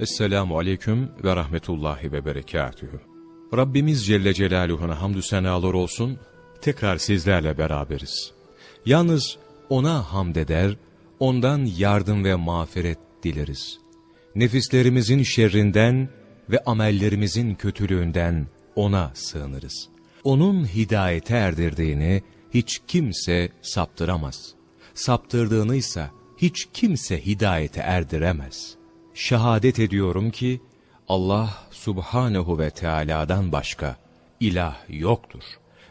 Esselamu Aleyküm ve Rahmetullahi ve Berekatühü. Rabbimiz Celle Celaluhu'na hamdü senalar olsun, tekrar sizlerle beraberiz. Yalnız O'na hamd eder, Ondan yardım ve mağfiret dileriz. Nefislerimizin şerrinden ve amellerimizin kötülüğünden O'na sığınırız. O'nun hidayete erdirdiğini hiç kimse saptıramaz. Saptırdığını ise hiç kimse hidayete erdiremez.'' Şehadet ediyorum ki Allah subhanehu ve Teala'dan başka ilah yoktur.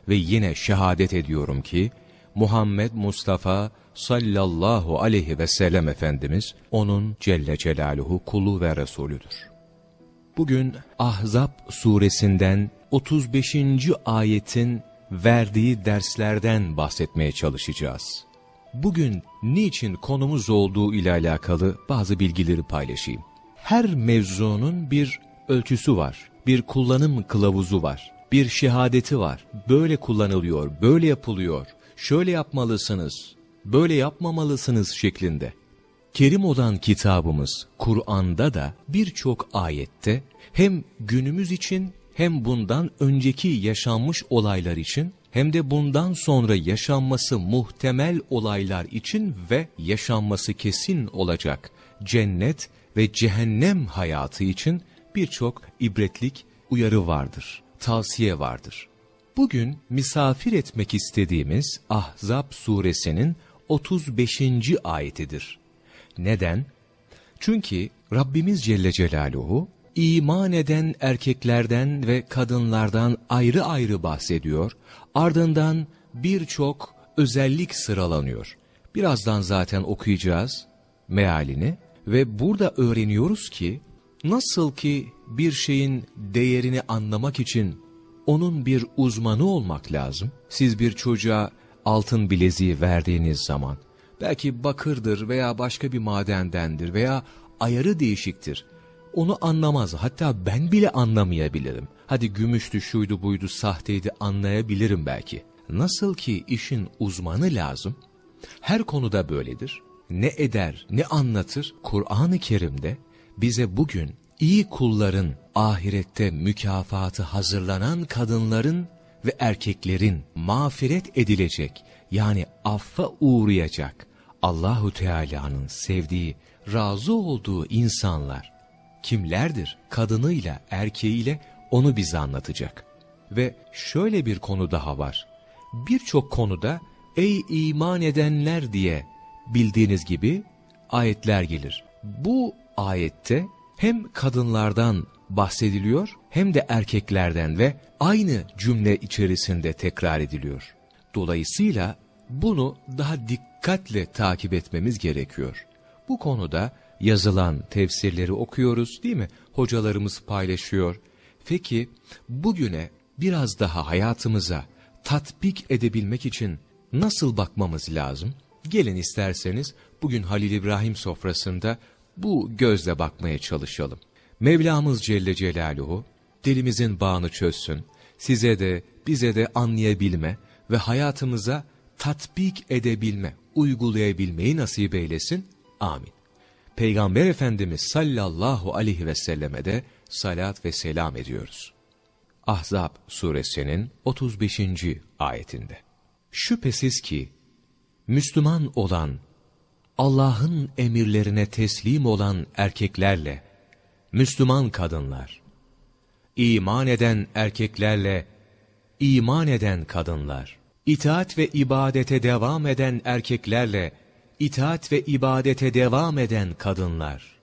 Ve yine şehadet ediyorum ki Muhammed Mustafa sallallahu aleyhi ve sellem Efendimiz onun Celle Celaluhu kulu ve Resulüdür. Bugün Ahzab suresinden 35. ayetin verdiği derslerden bahsetmeye çalışacağız bugün niçin konumuz olduğu ile alakalı bazı bilgileri paylaşayım. Her mevzunun bir ölçüsü var, bir kullanım kılavuzu var, bir şehadeti var. Böyle kullanılıyor, böyle yapılıyor, şöyle yapmalısınız, böyle yapmamalısınız şeklinde. Kerim olan kitabımız Kur'an'da da birçok ayette hem günümüz için hem bundan önceki yaşanmış olaylar için hem de bundan sonra yaşanması muhtemel olaylar için ve yaşanması kesin olacak cennet ve cehennem hayatı için birçok ibretlik uyarı vardır, tavsiye vardır. Bugün misafir etmek istediğimiz Ahzab suresinin 35. ayetidir. Neden? Çünkü Rabbimiz Celle Celaluhu iman eden erkeklerden ve kadınlardan ayrı ayrı bahsediyor. Ardından birçok özellik sıralanıyor. Birazdan zaten okuyacağız mealini ve burada öğreniyoruz ki nasıl ki bir şeyin değerini anlamak için onun bir uzmanı olmak lazım. Siz bir çocuğa altın bileziği verdiğiniz zaman belki bakırdır veya başka bir madendendir veya ayarı değişiktir onu anlamaz. Hatta ben bile anlamayabilirim. Hadi gümüştü, şuydu, buydu, sahteydi anlayabilirim belki. Nasıl ki işin uzmanı lazım, her konuda böyledir. Ne eder, ne anlatır Kur'an-ı Kerim'de bize bugün iyi kulların ahirette mükafatı hazırlanan kadınların ve erkeklerin mağfiret edilecek yani affa uğrayacak Allahu Teala'nın sevdiği, razı olduğu insanlar kimlerdir? Kadınıyla, erkeğiyle onu bize anlatacak. Ve şöyle bir konu daha var. Birçok konuda ey iman edenler diye bildiğiniz gibi ayetler gelir. Bu ayette hem kadınlardan bahsediliyor hem de erkeklerden ve aynı cümle içerisinde tekrar ediliyor. Dolayısıyla bunu daha dikkatle takip etmemiz gerekiyor. Bu konuda yazılan tefsirleri okuyoruz değil mi? Hocalarımız paylaşıyor. Peki bugüne biraz daha hayatımıza tatbik edebilmek için nasıl bakmamız lazım? Gelin isterseniz bugün Halil İbrahim sofrasında bu gözle bakmaya çalışalım. Mevlamız Celle Celaluhu dilimizin bağını çözsün, size de bize de anlayabilme ve hayatımıza tatbik edebilme, uygulayabilmeyi nasip eylesin. Amin. Peygamber Efendimiz sallallahu aleyhi ve selleme de salat ve selam ediyoruz. Ahzab suresinin 35. ayetinde. Şüphesiz ki Müslüman olan, Allah'ın emirlerine teslim olan erkeklerle, Müslüman kadınlar, iman eden erkeklerle, iman eden kadınlar, itaat ve ibadete devam eden erkeklerle, itaat ve ibadete devam eden kadınlar,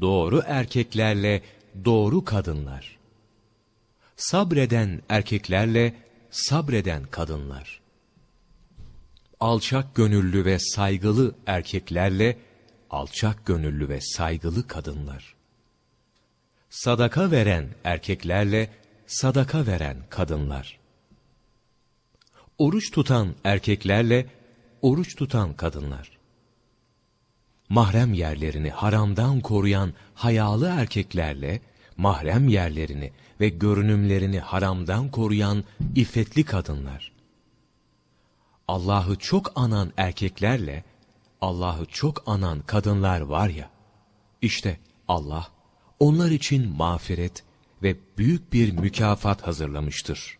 doğru erkeklerle doğru kadınlar, sabreden erkeklerle sabreden kadınlar, alçak gönüllü ve saygılı erkeklerle alçak gönüllü ve saygılı kadınlar, sadaka veren erkeklerle sadaka veren kadınlar, oruç tutan erkeklerle oruç tutan kadınlar. Mahrem yerlerini haramdan koruyan hayalı erkeklerle, mahrem yerlerini ve görünümlerini haramdan koruyan iffetli kadınlar. Allah'ı çok anan erkeklerle, Allah'ı çok anan kadınlar var ya, işte Allah onlar için mağfiret ve büyük bir mükafat hazırlamıştır.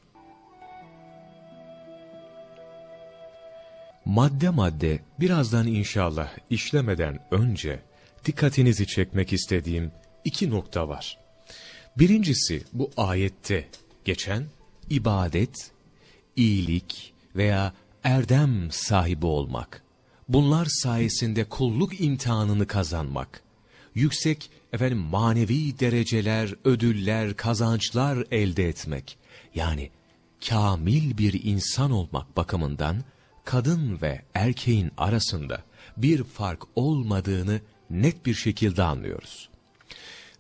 Madde madde birazdan inşallah işlemeden önce dikkatinizi çekmek istediğim iki nokta var. Birincisi bu ayette geçen ibadet, iyilik veya erdem sahibi olmak. Bunlar sayesinde kulluk imtihanını kazanmak. Yüksek efendim manevi dereceler, ödüller, kazançlar elde etmek. Yani kamil bir insan olmak bakımından kadın ve erkeğin arasında bir fark olmadığını net bir şekilde anlıyoruz.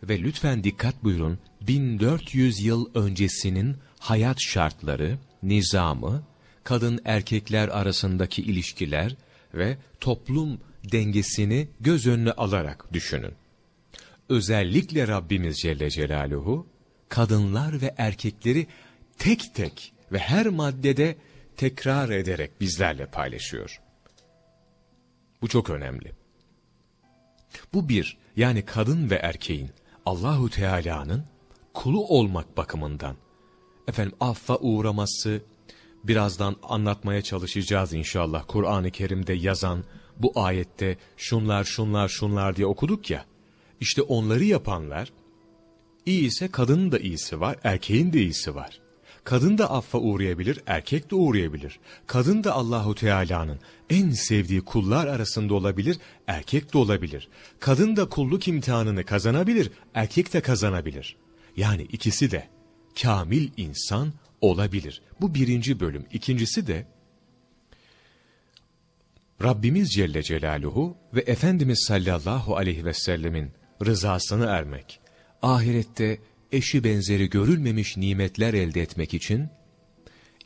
Ve lütfen dikkat buyurun 1400 yıl öncesinin hayat şartları, nizamı, kadın erkekler arasındaki ilişkiler ve toplum dengesini göz önüne alarak düşünün. Özellikle Rabbimiz Celle Celaluhu, kadınlar ve erkekleri tek tek ve her maddede tekrar ederek bizlerle paylaşıyor. Bu çok önemli. Bu bir, yani kadın ve erkeğin Allahu Teala'nın kulu olmak bakımından efendim affa uğraması birazdan anlatmaya çalışacağız inşallah. Kur'an-ı Kerim'de yazan bu ayette şunlar şunlar şunlar diye okuduk ya. İşte onları yapanlar iyi ise kadının da iyisi var, erkeğin de iyisi var. Kadın da affa uğrayabilir, erkek de uğrayabilir. Kadın da Allahu Teala'nın en sevdiği kullar arasında olabilir, erkek de olabilir. Kadın da kulluk imtihanını kazanabilir, erkek de kazanabilir. Yani ikisi de kamil insan olabilir. Bu birinci bölüm. İkincisi de Rabbimiz Celle Celaluhu ve Efendimiz sallallahu aleyhi ve sellemin rızasını ermek, ahirette eşi benzeri görülmemiş nimetler elde etmek için,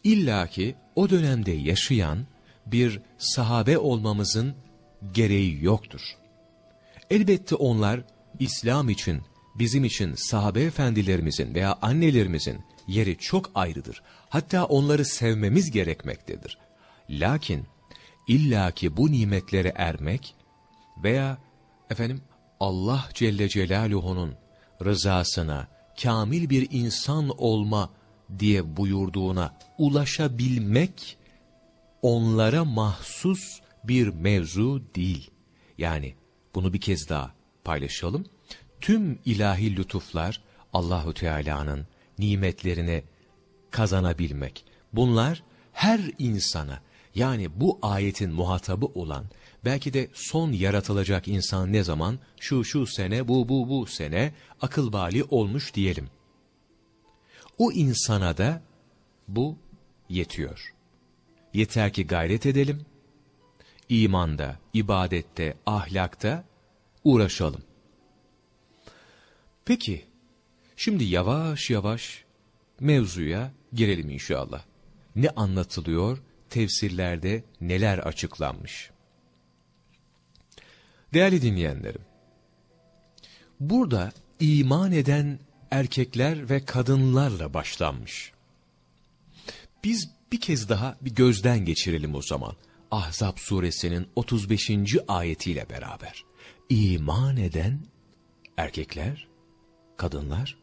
illaki o dönemde yaşayan bir sahabe olmamızın gereği yoktur. Elbette onlar İslam için, bizim için sahabe efendilerimizin veya annelerimizin yeri çok ayrıdır. Hatta onları sevmemiz gerekmektedir. Lakin illaki bu nimetlere ermek veya efendim Allah Celle Celaluhu'nun rızasına, kamil bir insan olma diye buyurduğuna ulaşabilmek onlara mahsus bir mevzu değil. Yani bunu bir kez daha paylaşalım. Tüm ilahi lütuflar Allahu Teala'nın nimetlerini kazanabilmek. Bunlar her insana yani bu ayetin muhatabı olan belki de son yaratılacak insan ne zaman şu şu sene bu bu bu sene akıl bali olmuş diyelim. O insana da bu yetiyor. Yeter ki gayret edelim. İmanda, ibadette, ahlakta uğraşalım. Peki, şimdi yavaş yavaş mevzuya girelim inşallah. Ne anlatılıyor, tefsirlerde neler açıklanmış? Değerli dinleyenlerim, burada iman eden erkekler ve kadınlarla başlanmış. Biz bir kez daha bir gözden geçirelim o zaman. Ahzab suresinin 35. ayetiyle beraber. İman eden erkekler, kadınlar,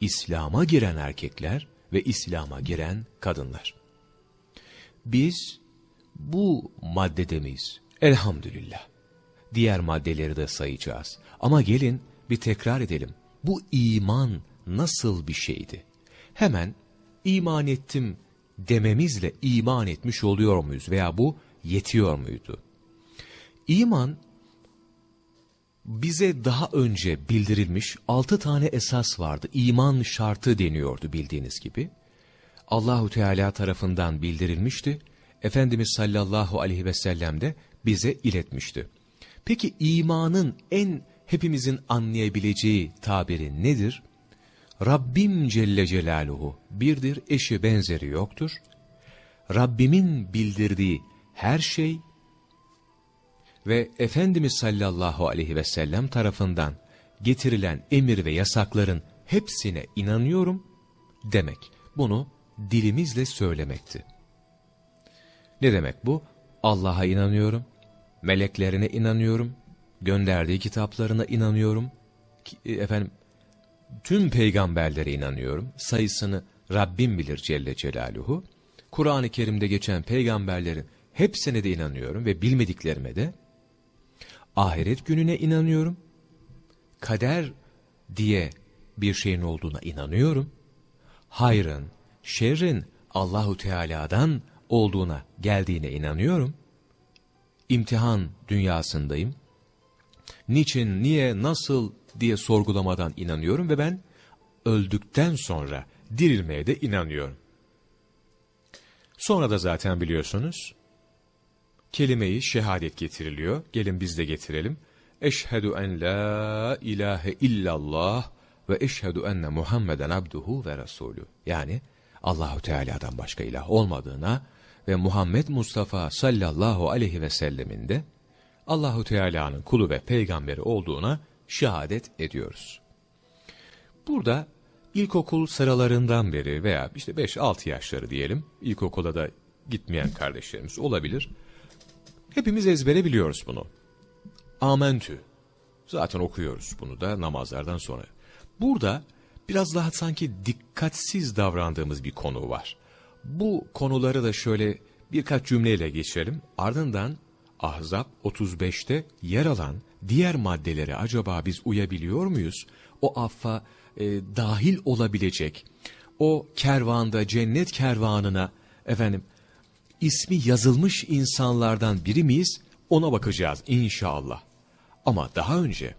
İslam'a giren erkekler ve İslam'a giren kadınlar. Biz bu maddede miyiz? Elhamdülillah. Diğer maddeleri de sayacağız. Ama gelin bir tekrar edelim. Bu iman nasıl bir şeydi? Hemen iman ettim dememizle iman etmiş oluyor muyuz veya bu yetiyor muydu? İman bize daha önce bildirilmiş altı tane esas vardı. İman şartı deniyordu bildiğiniz gibi. Allahu Teala tarafından bildirilmişti. Efendimiz sallallahu aleyhi ve sellem de bize iletmişti. Peki imanın en hepimizin anlayabileceği tabiri nedir? Rabbim Celle Celaluhu birdir, eşi benzeri yoktur. Rabbimin bildirdiği her şey ve Efendimiz sallallahu aleyhi ve sellem tarafından getirilen emir ve yasakların hepsine inanıyorum demek. Bunu dilimizle söylemekti. Ne demek bu? Allah'a inanıyorum, meleklerine inanıyorum, gönderdiği kitaplarına inanıyorum, e, efendim tüm peygamberlere inanıyorum. Sayısını Rabbim bilir Celle Celaluhu. Kur'an-ı Kerim'de geçen peygamberlerin hepsine de inanıyorum ve bilmediklerime de ahiret gününe inanıyorum. Kader diye bir şeyin olduğuna inanıyorum. Hayrın, şerrin Allahu Teala'dan olduğuna geldiğine inanıyorum. İmtihan dünyasındayım. Niçin, niye, nasıl diye sorgulamadan inanıyorum ve ben öldükten sonra dirilmeye de inanıyorum. Sonra da zaten biliyorsunuz kelimeyi şehadet getiriliyor. Gelin biz de getirelim. Eşhedü en la ilahe illallah ve eşhedü enne Muhammeden abduhu ve resulü. Yani Allahu Teala'dan başka ilah olmadığına ve Muhammed Mustafa sallallahu aleyhi ve sellemin de Allahu Teala'nın kulu ve peygamberi olduğuna şehadet ediyoruz. Burada ilkokul sıralarından beri veya işte 5-6 yaşları diyelim, ilkokula da gitmeyen kardeşlerimiz olabilir. Hepimiz ezbere biliyoruz bunu. Amentü. Zaten okuyoruz bunu da namazlardan sonra. Burada biraz daha sanki dikkatsiz davrandığımız bir konu var. Bu konuları da şöyle birkaç cümleyle geçelim. Ardından Ahzab 35'te yer alan diğer maddelere acaba biz uyabiliyor muyuz? O affa e, dahil olabilecek, o kervanda, cennet kervanına efendim ismi yazılmış insanlardan biri miyiz? Ona bakacağız inşallah. Ama daha önce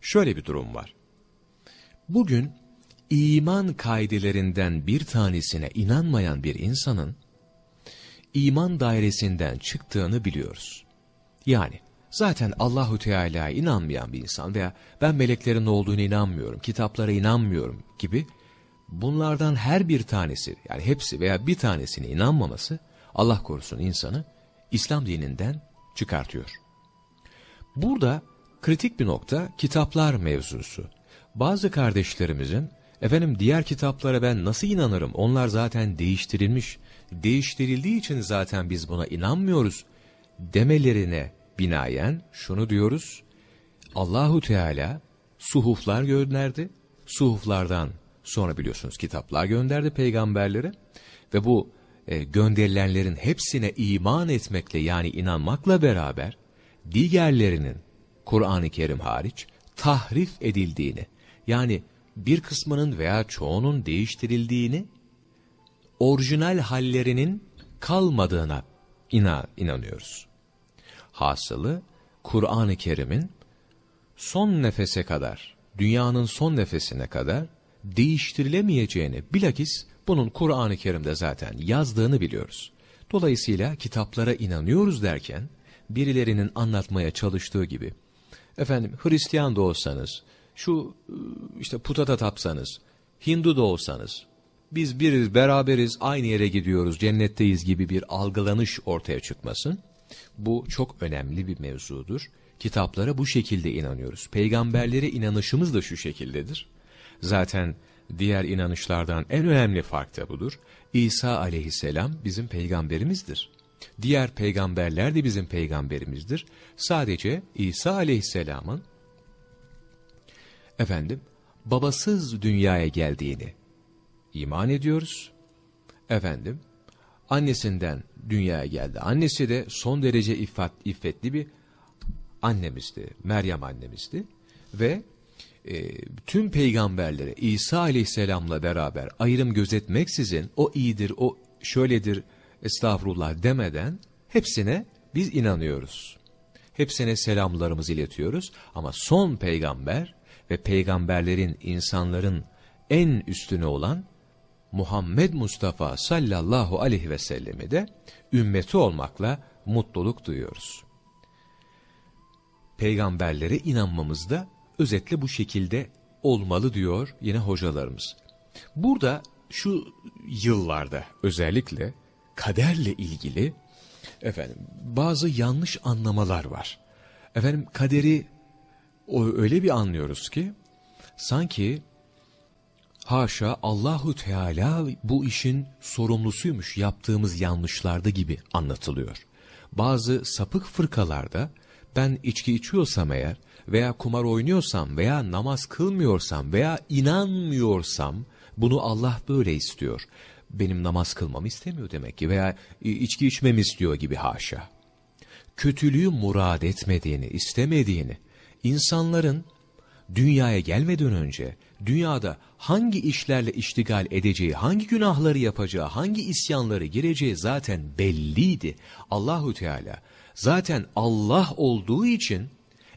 şöyle bir durum var. Bugün iman kaidelerinden bir tanesine inanmayan bir insanın iman dairesinden çıktığını biliyoruz. Yani zaten Allahu Teala'ya inanmayan bir insan veya ben meleklerin olduğunu inanmıyorum, kitaplara inanmıyorum gibi bunlardan her bir tanesi yani hepsi veya bir tanesine inanmaması Allah korusun insanı İslam dininden çıkartıyor. Burada kritik bir nokta kitaplar mevzusu. Bazı kardeşlerimizin efendim diğer kitaplara ben nasıl inanırım onlar zaten değiştirilmiş değiştirildiği için zaten biz buna inanmıyoruz demelerine binaen şunu diyoruz. Allahu Teala suhuflar gönderdi. Suhuflardan sonra biliyorsunuz kitaplar gönderdi peygamberlere ve bu e, gönderilenlerin hepsine iman etmekle yani inanmakla beraber diğerlerinin Kur'an-ı Kerim hariç tahrif edildiğini yani bir kısmının veya çoğunun değiştirildiğini orijinal hallerinin kalmadığına inan, inanıyoruz. Hasılı Kur'an-ı Kerim'in son nefese kadar, dünyanın son nefesine kadar değiştirilemeyeceğini bilakis bunun Kur'an-ı Kerim'de zaten yazdığını biliyoruz. Dolayısıyla kitaplara inanıyoruz derken birilerinin anlatmaya çalıştığı gibi efendim Hristiyan da olsanız, şu işte puta da tapsanız, Hindu da olsanız, biz biriz, beraberiz, aynı yere gidiyoruz, cennetteyiz gibi bir algılanış ortaya çıkmasın. Bu çok önemli bir mevzudur. Kitaplara bu şekilde inanıyoruz. Peygamberlere inanışımız da şu şekildedir. Zaten diğer inanışlardan en önemli fark da budur. İsa aleyhisselam bizim peygamberimizdir. Diğer peygamberler de bizim peygamberimizdir. Sadece İsa aleyhisselamın efendim babasız dünyaya geldiğini iman ediyoruz. Efendim annesinden dünyaya geldi. Annesi de son derece iffet, iffetli bir annemizdi. Meryem annemizdi. Ve e, tüm peygamberlere İsa aleyhisselamla beraber ayrım gözetmeksizin o iyidir, o şöyledir, estağfurullah demeden hepsine biz inanıyoruz. Hepsine selamlarımızı iletiyoruz ama son peygamber ve peygamberlerin, insanların en üstüne olan Muhammed Mustafa sallallahu aleyhi ve sellemi de ümmeti olmakla mutluluk duyuyoruz. Peygamberlere inanmamız da özetle bu şekilde olmalı diyor yine hocalarımız. Burada şu yıllarda özellikle kaderle ilgili efendim bazı yanlış anlamalar var. Efendim kaderi öyle bir anlıyoruz ki sanki haşa Allahu Teala bu işin sorumlusuymuş yaptığımız yanlışlarda gibi anlatılıyor. Bazı sapık fırkalarda ben içki içiyorsam eğer veya kumar oynuyorsam veya namaz kılmıyorsam veya inanmıyorsam bunu Allah böyle istiyor. Benim namaz kılmamı istemiyor demek ki veya içki içmemi istiyor gibi haşa. Kötülüğü murad etmediğini, istemediğini, insanların dünyaya gelmeden önce dünyada hangi işlerle iştigal edeceği, hangi günahları yapacağı, hangi isyanları gireceği zaten belliydi. Allahu Teala zaten Allah olduğu için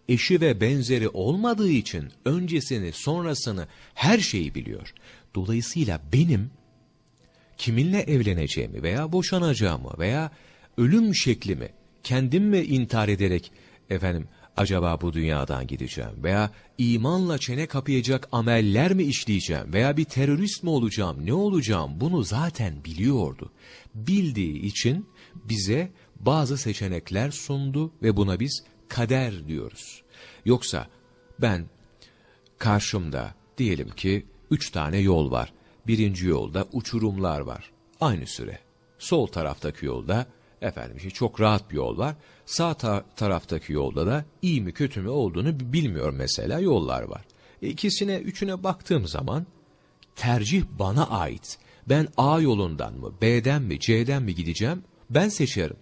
eşi ve benzeri olmadığı için öncesini, sonrasını her şeyi biliyor. Dolayısıyla benim kiminle evleneceğimi veya boşanacağımı veya ölüm şeklimi kendim mi intihar ederek efendim acaba bu dünyadan gideceğim veya imanla çene kapayacak ameller mi işleyeceğim veya bir terörist mi olacağım ne olacağım bunu zaten biliyordu. Bildiği için bize bazı seçenekler sundu ve buna biz kader diyoruz. Yoksa ben karşımda diyelim ki üç tane yol var. Birinci yolda uçurumlar var. Aynı süre. Sol taraftaki yolda efendim işte çok rahat bir yol var. Sağ ta taraftaki yolda da iyi mi kötü mü olduğunu bilmiyor mesela yollar var. İkisine üçüne baktığım zaman tercih bana ait. Ben A yolundan mı B'den mi C'den mi gideceğim ben seçerim.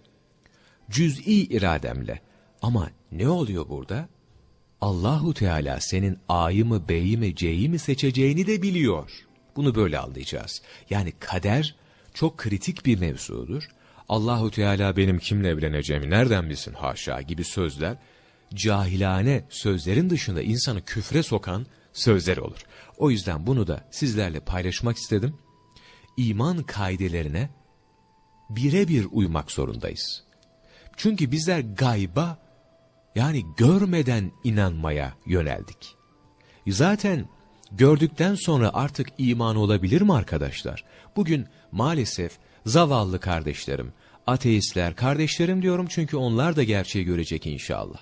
Cüz'i irademle. Ama ne oluyor burada? Allahu Teala senin A'yı mı B'yi mi C'yi mi seçeceğini de biliyor. Bunu böyle anlayacağız. Yani kader çok kritik bir mevzudur. Allahu Teala benim kimle evleneceğimi nereden bilsin haşa gibi sözler cahilane sözlerin dışında insanı küfre sokan sözler olur. O yüzden bunu da sizlerle paylaşmak istedim. İman kaidelerine birebir uymak zorundayız. Çünkü bizler gayba yani görmeden inanmaya yöneldik. Zaten gördükten sonra artık iman olabilir mi arkadaşlar? Bugün maalesef zavallı kardeşlerim, ateistler, kardeşlerim diyorum çünkü onlar da gerçeği görecek inşallah.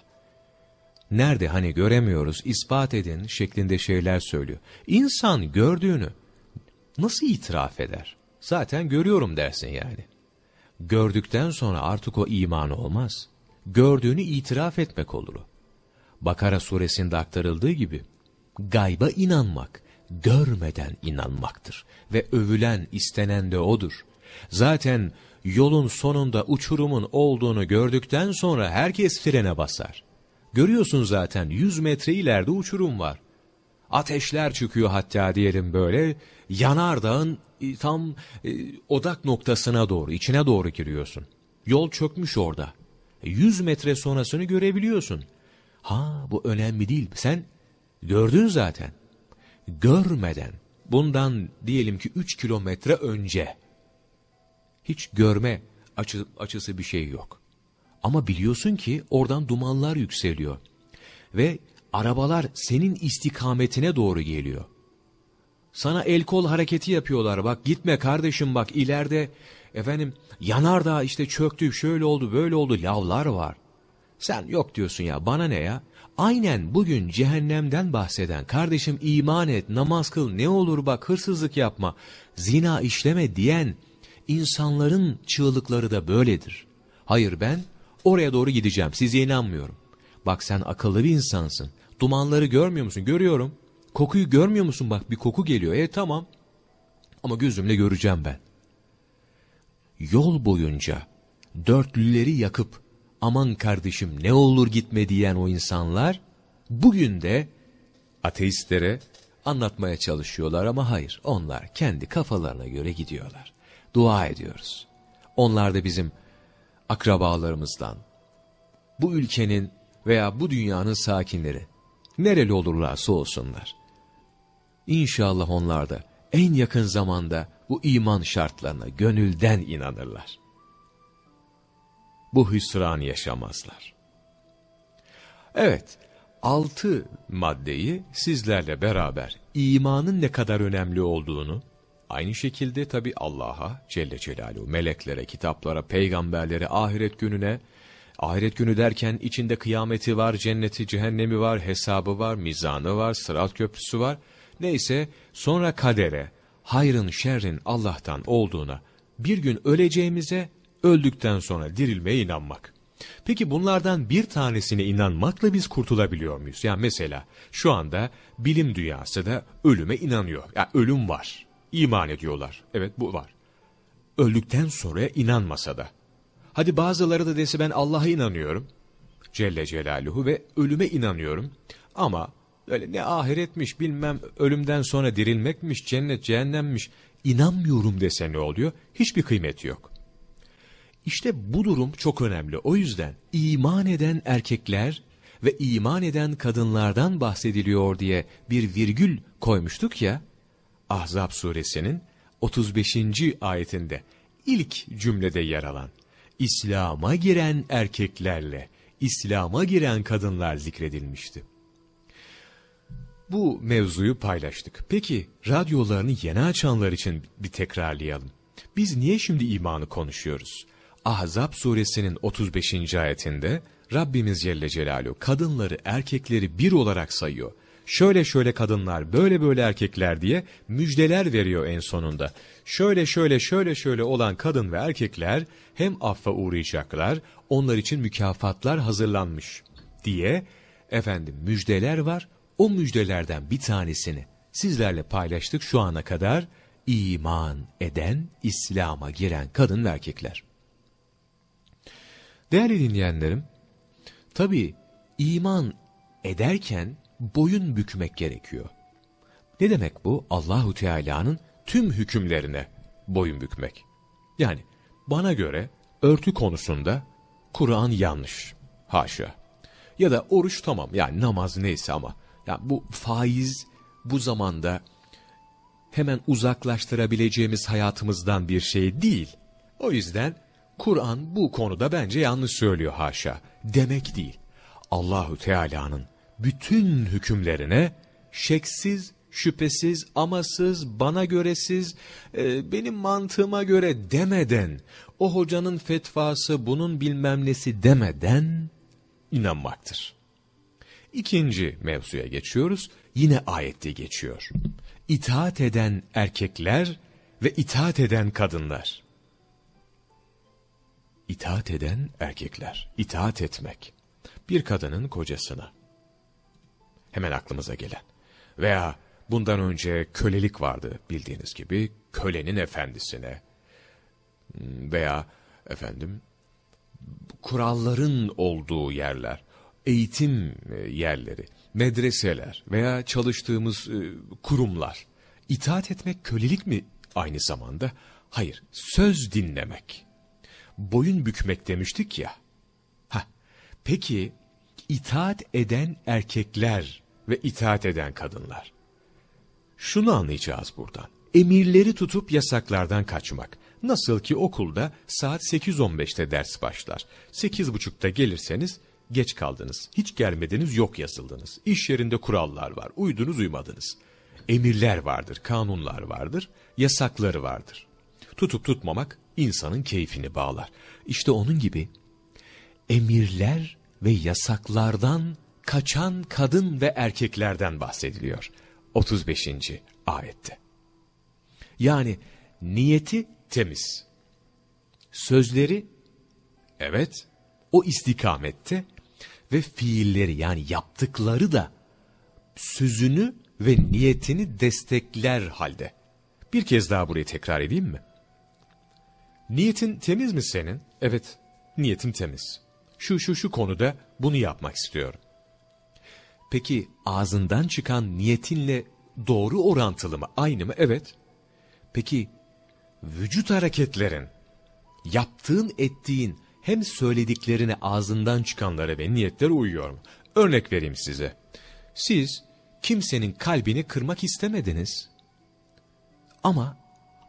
Nerede hani göremiyoruz, ispat edin şeklinde şeyler söylüyor. İnsan gördüğünü nasıl itiraf eder? Zaten görüyorum dersin yani. Gördükten sonra artık o iman olmaz. Gördüğünü itiraf etmek olur. Bakara suresinde aktarıldığı gibi, gayba inanmak, görmeden inanmaktır. Ve övülen, istenen de odur. Zaten yolun sonunda uçurumun olduğunu gördükten sonra herkes frene basar. Görüyorsun zaten 100 metre ileride uçurum var. Ateşler çıkıyor hatta diyelim böyle yanardağın e, tam e, odak noktasına doğru, içine doğru giriyorsun. Yol çökmüş orada. 100 e, metre sonrasını görebiliyorsun. Ha bu önemli değil. Sen gördün zaten. Görmeden bundan diyelim ki 3 kilometre önce hiç görme açı, açısı bir şey yok. Ama biliyorsun ki oradan dumanlar yükseliyor. Ve arabalar senin istikametine doğru geliyor. Sana el kol hareketi yapıyorlar. Bak gitme kardeşim bak ileride efendim yanardağ işte çöktü şöyle oldu böyle oldu lavlar var. Sen yok diyorsun ya bana ne ya? Aynen bugün cehennemden bahseden kardeşim iman et namaz kıl ne olur bak hırsızlık yapma zina işleme diyen insanların çığlıkları da böyledir. Hayır ben oraya doğru gideceğim size inanmıyorum. Bak sen akıllı bir insansın. Dumanları görmüyor musun? Görüyorum. Kokuyu görmüyor musun? Bak bir koku geliyor. E tamam. Ama gözümle göreceğim ben. Yol boyunca dörtlüleri yakıp aman kardeşim ne olur gitme diyen o insanlar bugün de ateistlere anlatmaya çalışıyorlar ama hayır onlar kendi kafalarına göre gidiyorlar. Dua ediyoruz. Onlar da bizim akrabalarımızdan, bu ülkenin veya bu dünyanın sakinleri, nereli olurlarsa olsunlar. İnşallah onlar da en yakın zamanda bu iman şartlarına gönülden inanırlar. Bu hüsran yaşamazlar. Evet, altı maddeyi sizlerle beraber imanın ne kadar önemli olduğunu, aynı şekilde tabi Allah'a, Celle Celaluhu, meleklere, kitaplara, peygamberlere, ahiret gününe, ahiret günü derken içinde kıyameti var, cenneti, cehennemi var, hesabı var, mizanı var, sırat köprüsü var, Neyse sonra kadere, hayrın şerrin Allah'tan olduğuna, bir gün öleceğimize, öldükten sonra dirilmeye inanmak. Peki bunlardan bir tanesine inanmakla biz kurtulabiliyor muyuz? Yani mesela şu anda bilim dünyası da ölüme inanıyor. Yani ölüm var. İman ediyorlar. Evet bu var. Öldükten sonra inanmasa da. Hadi bazıları da dese ben Allah'a inanıyorum. Celle Celaluhu ve ölüme inanıyorum. Ama öyle ne ahiretmiş bilmem ölümden sonra dirilmekmiş, cennet cehennemmiş inanmıyorum dese ne oluyor? Hiçbir kıymeti yok. İşte bu durum çok önemli. O yüzden iman eden erkekler ve iman eden kadınlardan bahsediliyor diye bir virgül koymuştuk ya, Ahzab suresinin 35. ayetinde ilk cümlede yer alan İslam'a giren erkeklerle İslam'a giren kadınlar zikredilmişti. Bu mevzuyu paylaştık. Peki radyolarını yeni açanlar için bir tekrarlayalım. Biz niye şimdi imanı konuşuyoruz? Ahzab suresinin 35. ayetinde Rabbimiz Celle Celaluhu kadınları erkekleri bir olarak sayıyor. Şöyle şöyle kadınlar böyle böyle erkekler diye müjdeler veriyor en sonunda. Şöyle şöyle şöyle şöyle olan kadın ve erkekler hem affa uğrayacaklar onlar için mükafatlar hazırlanmış diye efendim müjdeler var. O müjdelerden bir tanesini sizlerle paylaştık şu ana kadar iman eden, İslam'a giren kadın ve erkekler. Değerli dinleyenlerim, tabi iman ederken boyun bükmek gerekiyor. Ne demek bu? Allahu Teala'nın tüm hükümlerine boyun bükmek. Yani bana göre örtü konusunda Kur'an yanlış. Haşa. Ya da oruç tamam yani namaz neyse ama ya bu faiz bu zamanda hemen uzaklaştırabileceğimiz hayatımızdan bir şey değil. O yüzden Kur'an bu konuda bence yanlış söylüyor haşa. Demek değil. Allahu Teala'nın bütün hükümlerine şeksiz, şüphesiz, amasız, bana göresiz, e, benim mantığıma göre demeden, o hocanın fetvası bunun bilmem nesi demeden inanmaktır. İkinci mevzuya geçiyoruz. Yine ayette geçiyor. İtaat eden erkekler ve itaat eden kadınlar. İtaat eden erkekler. İtaat etmek. Bir kadının kocasına. Hemen aklımıza gelen. Veya bundan önce kölelik vardı bildiğiniz gibi. Kölenin efendisine. Veya efendim kuralların olduğu yerler eğitim e, yerleri, medreseler veya çalıştığımız e, kurumlar. İtaat etmek kölelik mi aynı zamanda? Hayır, söz dinlemek. Boyun bükmek demiştik ya. Ha, peki itaat eden erkekler ve itaat eden kadınlar. Şunu anlayacağız buradan. Emirleri tutup yasaklardan kaçmak. Nasıl ki okulda saat 8.15'te ders başlar. 8.30'da gelirseniz Geç kaldınız, hiç gelmediniz, yok yazıldınız. İş yerinde kurallar var, uydunuz uymadınız. Emirler vardır, kanunlar vardır, yasakları vardır. Tutup tutmamak insanın keyfini bağlar. İşte onun gibi emirler ve yasaklardan kaçan kadın ve erkeklerden bahsediliyor. 35. ayette. Yani niyeti temiz. Sözleri evet o istikamette ve fiilleri yani yaptıkları da sözünü ve niyetini destekler halde. Bir kez daha burayı tekrar edeyim mi? Niyetin temiz mi senin? Evet, niyetim temiz. Şu şu şu konuda bunu yapmak istiyorum. Peki ağzından çıkan niyetinle doğru orantılı mı? Aynı mı? Evet. Peki vücut hareketlerin, yaptığın ettiğin hem söylediklerine ağzından çıkanlara ve niyetlere uyuyor mu? Örnek vereyim size. Siz kimsenin kalbini kırmak istemediniz. Ama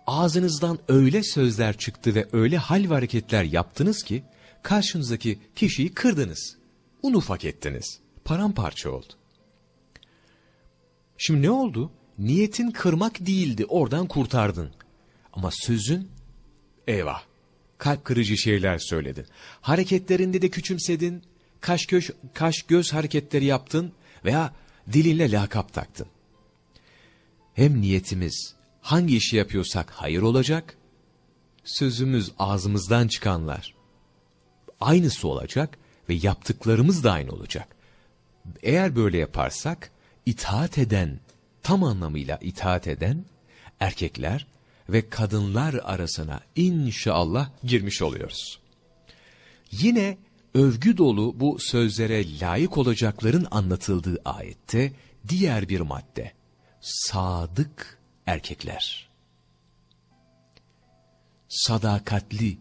ağzınızdan öyle sözler çıktı ve öyle hal ve hareketler yaptınız ki karşınızdaki kişiyi kırdınız. Un ufak ettiniz. Paramparça oldu. Şimdi ne oldu? Niyetin kırmak değildi. Oradan kurtardın. Ama sözün eyvah kalp kırıcı şeyler söyledin. Hareketlerinde de küçümsedin, kaş, köş, kaş göz hareketleri yaptın veya dilinle lakap taktın. Hem niyetimiz hangi işi yapıyorsak hayır olacak, sözümüz ağzımızdan çıkanlar aynısı olacak ve yaptıklarımız da aynı olacak. Eğer böyle yaparsak itaat eden, tam anlamıyla itaat eden erkekler ve kadınlar arasına inşallah girmiş oluyoruz. Yine övgü dolu bu sözlere layık olacakların anlatıldığı ayette diğer bir madde. Sadık erkekler. Sadakatli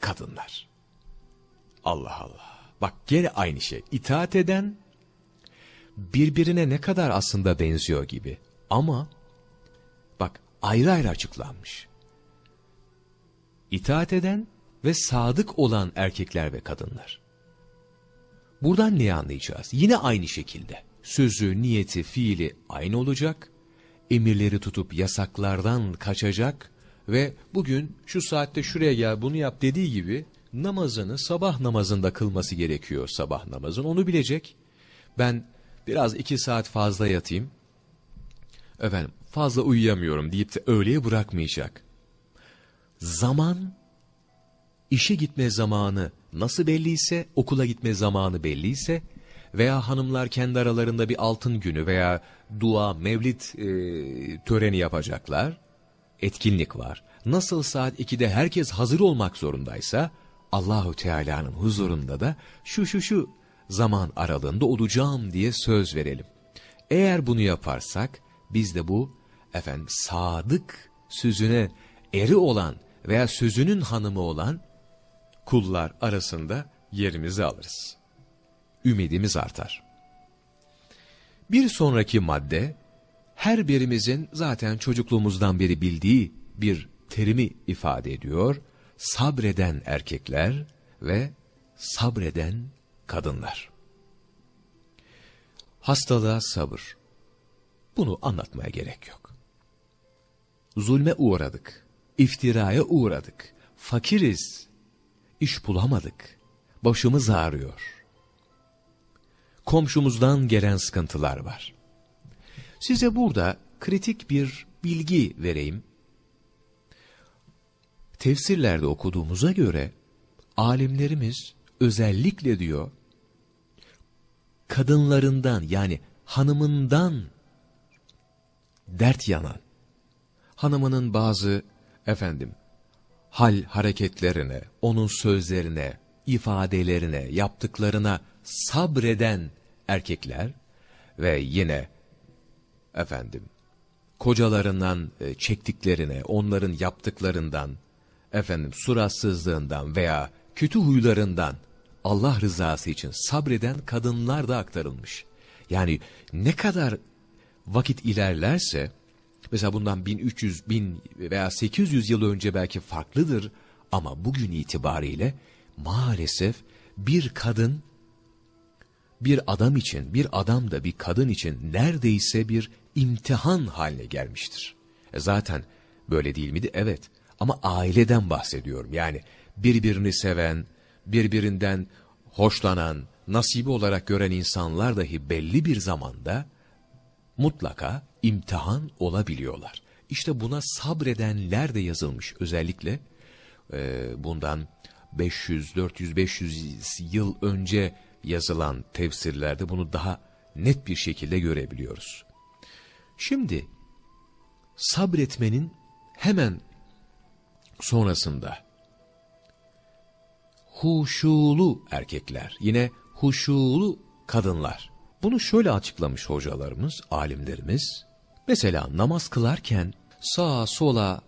kadınlar. Allah Allah. Bak gene aynı şey. İtaat eden birbirine ne kadar aslında benziyor gibi. Ama bak ayrı ayrı açıklanmış. İtaat eden ve sadık olan erkekler ve kadınlar. Buradan ne anlayacağız? Yine aynı şekilde. Sözü, niyeti, fiili aynı olacak. Emirleri tutup yasaklardan kaçacak ve bugün şu saatte şuraya gel bunu yap dediği gibi namazını sabah namazında kılması gerekiyor sabah namazın. Onu bilecek. Ben biraz iki saat fazla yatayım. Efendim fazla uyuyamıyorum deyip de öğleye bırakmayacak. Zaman, işe gitme zamanı nasıl belliyse, okula gitme zamanı belliyse veya hanımlar kendi aralarında bir altın günü veya dua, mevlid e, töreni yapacaklar, etkinlik var. Nasıl saat 2'de herkes hazır olmak zorundaysa, Allahu Teala'nın huzurunda da şu şu şu zaman aralığında olacağım diye söz verelim. Eğer bunu yaparsak biz de bu efendim sadık sözüne eri olan veya sözünün hanımı olan kullar arasında yerimizi alırız. Ümidimiz artar. Bir sonraki madde her birimizin zaten çocukluğumuzdan beri bildiği bir terimi ifade ediyor sabreden erkekler ve sabreden kadınlar. Hastalığa sabır. Bunu anlatmaya gerek yok. Zulme uğradık, iftiraya uğradık, fakiriz, iş bulamadık, başımız ağrıyor. Komşumuzdan gelen sıkıntılar var. Size burada kritik bir bilgi vereyim tefsirlerde okuduğumuza göre alimlerimiz özellikle diyor kadınlarından yani hanımından dert yanan hanımının bazı efendim hal hareketlerine, onun sözlerine, ifadelerine, yaptıklarına sabreden erkekler ve yine efendim kocalarından e, çektiklerine, onların yaptıklarından efendim suratsızlığından veya kötü huylarından Allah rızası için sabreden kadınlar da aktarılmış. Yani ne kadar vakit ilerlerse, mesela bundan 1300, 1000 veya 800 yıl önce belki farklıdır ama bugün itibariyle maalesef bir kadın, bir adam için, bir adam da bir kadın için neredeyse bir imtihan haline gelmiştir. E zaten böyle değil miydi? Evet. Ama aileden bahsediyorum. Yani birbirini seven, birbirinden hoşlanan, nasibi olarak gören insanlar dahi belli bir zamanda mutlaka imtihan olabiliyorlar. İşte buna sabredenler de yazılmış özellikle e, bundan 500, 400, 500 yıl önce yazılan tefsirlerde bunu daha net bir şekilde görebiliyoruz. Şimdi sabretmenin hemen sonrasında huşulu erkekler, yine huşulu kadınlar. Bunu şöyle açıklamış hocalarımız, alimlerimiz. Mesela namaz kılarken sağa sola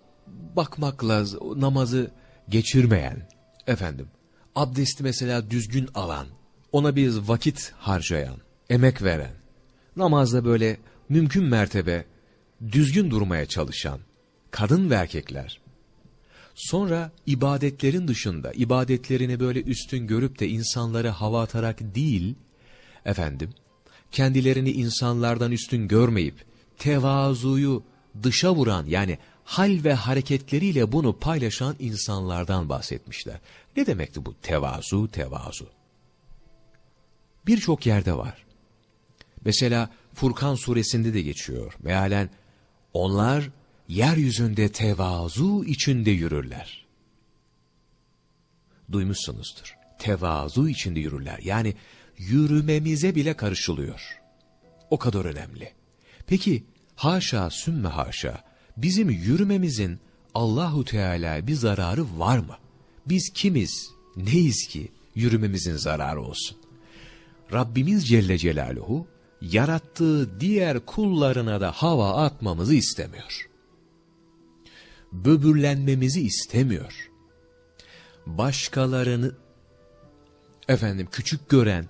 bakmakla namazı geçirmeyen, efendim, abdesti mesela düzgün alan, ona bir vakit harcayan, emek veren, namazda böyle mümkün mertebe düzgün durmaya çalışan kadın ve erkekler, Sonra ibadetlerin dışında, ibadetlerini böyle üstün görüp de insanları hava atarak değil, efendim, kendilerini insanlardan üstün görmeyip, tevazuyu dışa vuran yani hal ve hareketleriyle bunu paylaşan insanlardan bahsetmişler. Ne demekti bu tevazu, tevazu? Birçok yerde var. Mesela Furkan suresinde de geçiyor. Mealen onlar yeryüzünde tevazu içinde yürürler. Duymuşsunuzdur. tevazu içinde yürürler. Yani yürümemize bile karışılıyor. O kadar önemli. Peki haşa sümme haşa bizim yürümemizin Allahu Teala bir zararı var mı? Biz kimiz, neyiz ki yürümemizin zararı olsun? Rabbimiz Celle Celaluhu yarattığı diğer kullarına da hava atmamızı istemiyor. Böbürlenmemizi istemiyor. Başkalarını efendim küçük gören,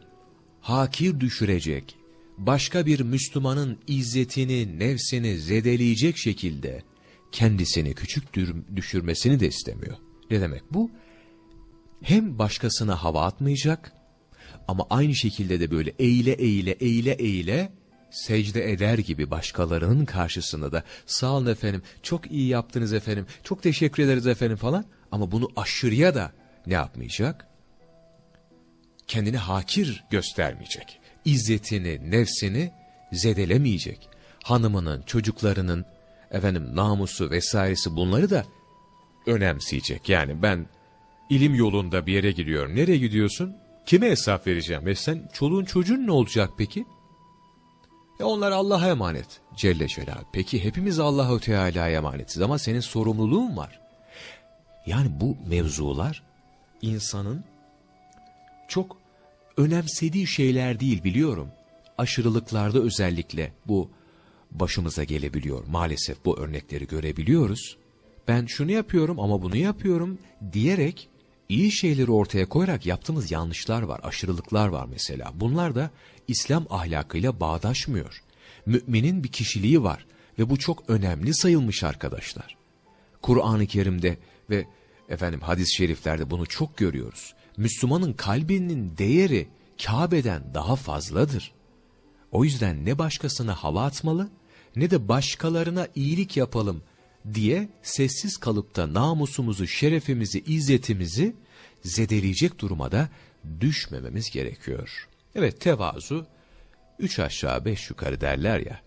hakir düşürecek, başka bir Müslümanın izzetini, nefsini zedeleyecek şekilde kendisini küçük düşürmesini de istemiyor. Ne demek bu? Hem başkasına hava atmayacak ama aynı şekilde de böyle eğile eğile eğile eğile secde eder gibi başkalarının karşısında da sağ olun efendim, çok iyi yaptınız efendim, çok teşekkür ederiz efendim falan ama bunu aşırıya da ne yapmayacak? Kendini hakir göstermeyecek. İzzetini, nefsini zedelemeyecek. Hanımının, çocuklarının, efendim namusu vesairesi bunları da önemseyecek. Yani ben ilim yolunda bir yere gidiyorum. Nereye gidiyorsun? Kime hesap vereceğim? Ve sen çoluğun çocuğun ne olacak peki? E onlar Allah'a emanet. Celle Celal. Peki hepimiz Allahu Teala'ya emanetiz ama senin sorumluluğun var. Yani bu mevzular insanın çok önemsediği şeyler değil biliyorum. Aşırılıklarda özellikle bu başımıza gelebiliyor. Maalesef bu örnekleri görebiliyoruz. Ben şunu yapıyorum ama bunu yapıyorum diyerek iyi şeyleri ortaya koyarak yaptığımız yanlışlar var, aşırılıklar var mesela. Bunlar da İslam ahlakıyla bağdaşmıyor. Müminin bir kişiliği var ve bu çok önemli sayılmış arkadaşlar. Kur'an-ı Kerim'de ve efendim hadis-i şeriflerde bunu çok görüyoruz. Müslümanın kalbinin değeri Kabe'den daha fazladır. O yüzden ne başkasına hava atmalı ne de başkalarına iyilik yapalım diye sessiz kalıp da namusumuzu, şerefimizi, izzetimizi zedeleyecek duruma da düşmememiz gerekiyor. Evet tevazu, üç aşağı beş yukarı derler ya,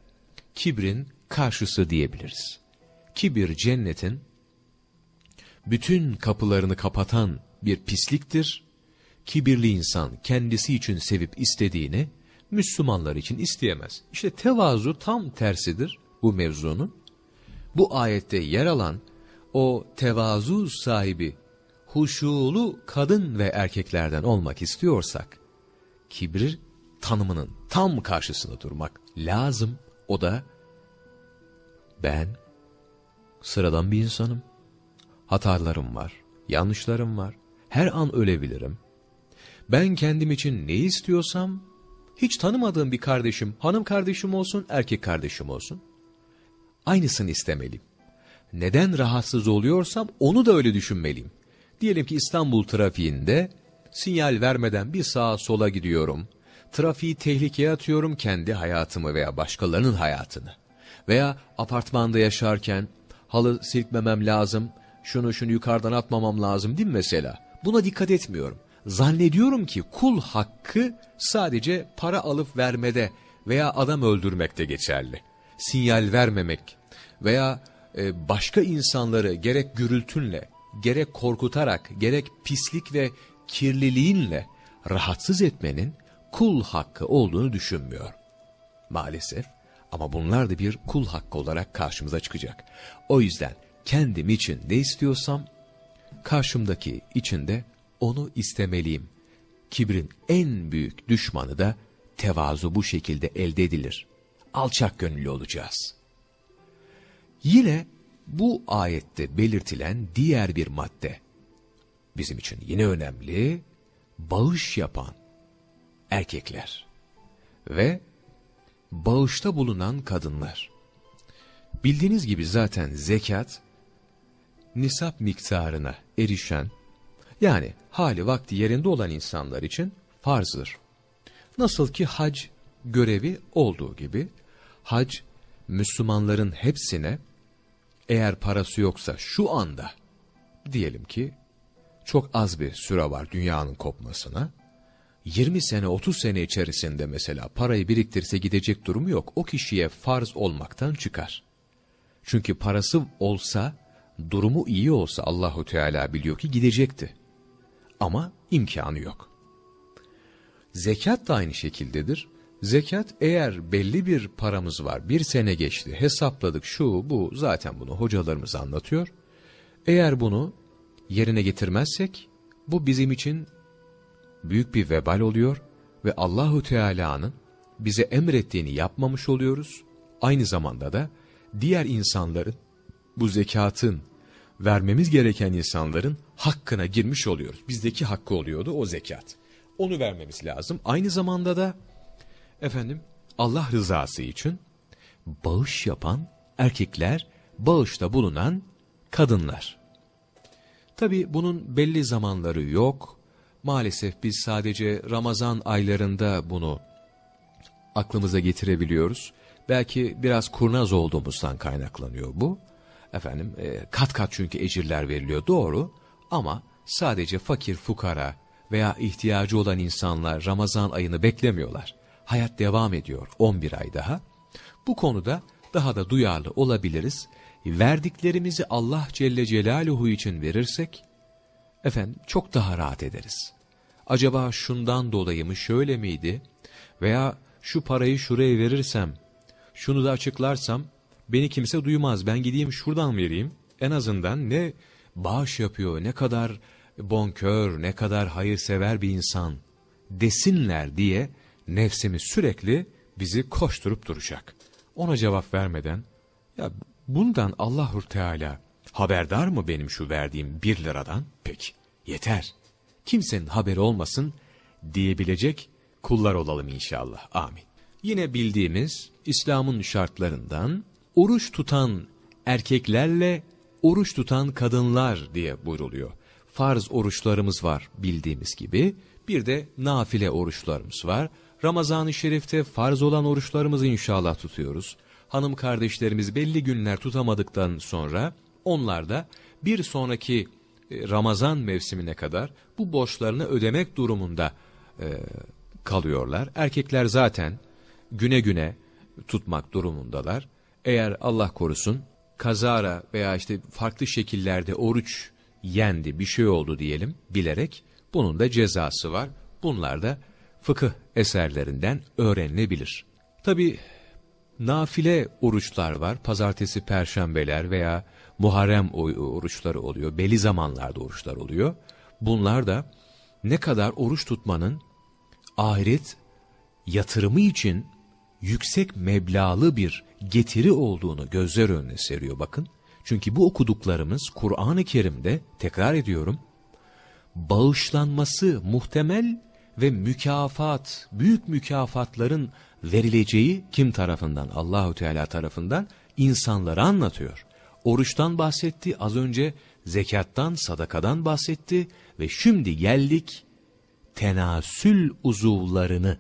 kibrin karşısı diyebiliriz. Kibir cennetin bütün kapılarını kapatan bir pisliktir. Kibirli insan kendisi için sevip istediğini Müslümanlar için isteyemez. İşte tevazu tam tersidir bu mevzunun. Bu ayette yer alan o tevazu sahibi huşulu kadın ve erkeklerden olmak istiyorsak, kibir tanımının tam karşısında durmak lazım. O da ben sıradan bir insanım. Hatalarım var, yanlışlarım var. Her an ölebilirim. Ben kendim için ne istiyorsam, hiç tanımadığım bir kardeşim, hanım kardeşim olsun, erkek kardeşim olsun, aynısını istemeliyim. Neden rahatsız oluyorsam onu da öyle düşünmeliyim. Diyelim ki İstanbul trafiğinde sinyal vermeden bir sağa sola gidiyorum. Trafiği tehlikeye atıyorum kendi hayatımı veya başkalarının hayatını. Veya apartmanda yaşarken halı silkmemem lazım, şunu şunu yukarıdan atmamam lazım değil mi mesela? Buna dikkat etmiyorum. Zannediyorum ki kul hakkı sadece para alıp vermede veya adam öldürmekte geçerli. Sinyal vermemek veya e, başka insanları gerek gürültünle, gerek korkutarak, gerek pislik ve kirliliğinle rahatsız etmenin kul hakkı olduğunu düşünmüyor. Maalesef ama bunlar da bir kul hakkı olarak karşımıza çıkacak. O yüzden kendim için ne istiyorsam karşımdaki içinde onu istemeliyim. Kibrin en büyük düşmanı da tevazu bu şekilde elde edilir. Alçak gönüllü olacağız. Yine bu ayette belirtilen diğer bir madde bizim için yine önemli bağış yapan erkekler ve bağışta bulunan kadınlar. Bildiğiniz gibi zaten zekat nisap miktarına erişen yani hali vakti yerinde olan insanlar için farzdır. Nasıl ki hac görevi olduğu gibi hac Müslümanların hepsine eğer parası yoksa şu anda diyelim ki çok az bir süre var dünyanın kopmasına. 20 sene 30 sene içerisinde mesela parayı biriktirse gidecek durumu yok. O kişiye farz olmaktan çıkar. Çünkü parası olsa, durumu iyi olsa Allahu Teala biliyor ki gidecekti. ama imkanı yok. Zekat da aynı şekildedir. Zekat eğer belli bir paramız var, bir sene geçti, hesapladık şu bu zaten bunu hocalarımız anlatıyor. Eğer bunu yerine getirmezsek bu bizim için büyük bir vebal oluyor ve Allahu Teala'nın bize emrettiğini yapmamış oluyoruz. Aynı zamanda da diğer insanların bu zekatın vermemiz gereken insanların hakkına girmiş oluyoruz. Bizdeki hakkı oluyordu o zekat. Onu vermemiz lazım. Aynı zamanda da efendim Allah rızası için bağış yapan erkekler, bağışta bulunan kadınlar. Tabi bunun belli zamanları yok. Maalesef biz sadece Ramazan aylarında bunu aklımıza getirebiliyoruz. Belki biraz kurnaz olduğumuzdan kaynaklanıyor bu. Efendim e, kat kat çünkü ecirler veriliyor doğru ama sadece fakir fukara veya ihtiyacı olan insanlar Ramazan ayını beklemiyorlar. Hayat devam ediyor 11 ay daha. Bu konuda daha da duyarlı olabiliriz. Verdiklerimizi Allah Celle Celaluhu için verirsek, efendim çok daha rahat ederiz. Acaba şundan dolayı mı şöyle miydi veya şu parayı şuraya verirsem, şunu da açıklarsam beni kimse duymaz ben gideyim şuradan vereyim. En azından ne bağış yapıyor, ne kadar bonkör, ne kadar hayırsever bir insan desinler diye nefsimiz sürekli bizi koşturup duracak. Ona cevap vermeden, ya bundan Allahur Teala haberdar mı benim şu verdiğim bir liradan? Peki, yeter. Kimsenin haberi olmasın diyebilecek kullar olalım inşallah. Amin. Yine bildiğimiz İslam'ın şartlarından oruç tutan erkeklerle oruç tutan kadınlar diye buyruluyor. Farz oruçlarımız var bildiğimiz gibi. Bir de nafile oruçlarımız var. Ramazan-ı Şerif'te farz olan oruçlarımızı inşallah tutuyoruz. Hanım kardeşlerimiz belli günler tutamadıktan sonra onlar da bir sonraki e, Ramazan mevsimine kadar bu borçlarını ödemek durumunda e, kalıyorlar. Erkekler zaten güne güne tutmak durumundalar. Eğer Allah korusun kazara veya işte farklı şekillerde oruç yendi bir şey oldu diyelim bilerek bunun da cezası var. Bunlar da fıkıh eserlerinden öğrenilebilir. Tabi nafile oruçlar var. Pazartesi, perşembeler veya Muharrem oruçları oluyor. Belli zamanlarda oruçlar oluyor. Bunlar da ne kadar oruç tutmanın ahiret yatırımı için yüksek meblalı bir getiri olduğunu gözler önüne seriyor bakın. Çünkü bu okuduklarımız Kur'an-ı Kerim'de tekrar ediyorum bağışlanması muhtemel ve mükafat, büyük mükafatların verileceği kim tarafından? Allahu Teala tarafından insanlara anlatıyor. Oruçtan bahsetti, az önce zekattan, sadakadan bahsetti ve şimdi geldik tenasül uzuvlarını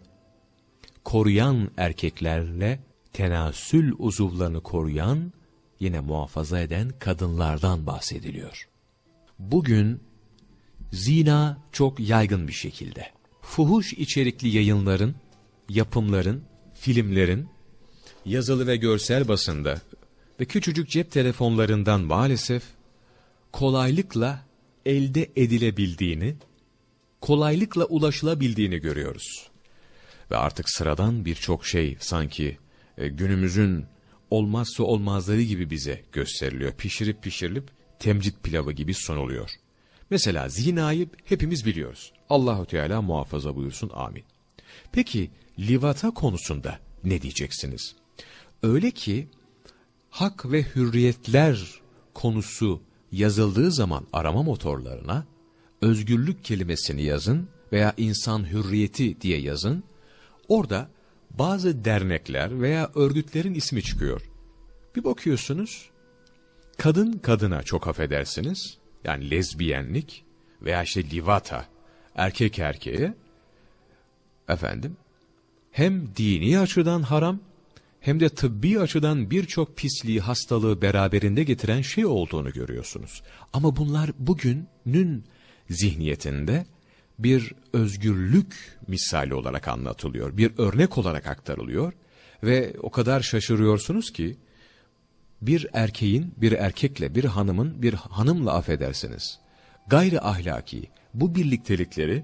koruyan erkeklerle tenasül uzuvlarını koruyan yine muhafaza eden kadınlardan bahsediliyor. Bugün zina çok yaygın bir şekilde. Fuhuş içerikli yayınların, yapımların, filmlerin, yazılı ve görsel basında ve küçücük cep telefonlarından maalesef kolaylıkla elde edilebildiğini, kolaylıkla ulaşılabildiğini görüyoruz. Ve artık sıradan birçok şey sanki e, günümüzün olmazsa olmazları gibi bize gösteriliyor. Pişirip pişirilip temcit pilavı gibi sunuluyor. Mesela zinayı hepimiz biliyoruz. Allahu Teala muhafaza buyursun amin. Peki livata konusunda ne diyeceksiniz? Öyle ki hak ve hürriyetler konusu yazıldığı zaman arama motorlarına özgürlük kelimesini yazın veya insan hürriyeti diye yazın. Orada bazı dernekler veya örgütlerin ismi çıkıyor. Bir bakıyorsunuz kadın kadına çok affedersiniz yani lezbiyenlik veya işte livata erkek erkeğe efendim hem dini açıdan haram hem de tıbbi açıdan birçok pisliği, hastalığı beraberinde getiren şey olduğunu görüyorsunuz. Ama bunlar bugünün zihniyetinde bir özgürlük misali olarak anlatılıyor. Bir örnek olarak aktarılıyor. Ve o kadar şaşırıyorsunuz ki bir erkeğin bir erkekle bir hanımın bir hanımla affedersiniz gayri ahlaki bu birliktelikleri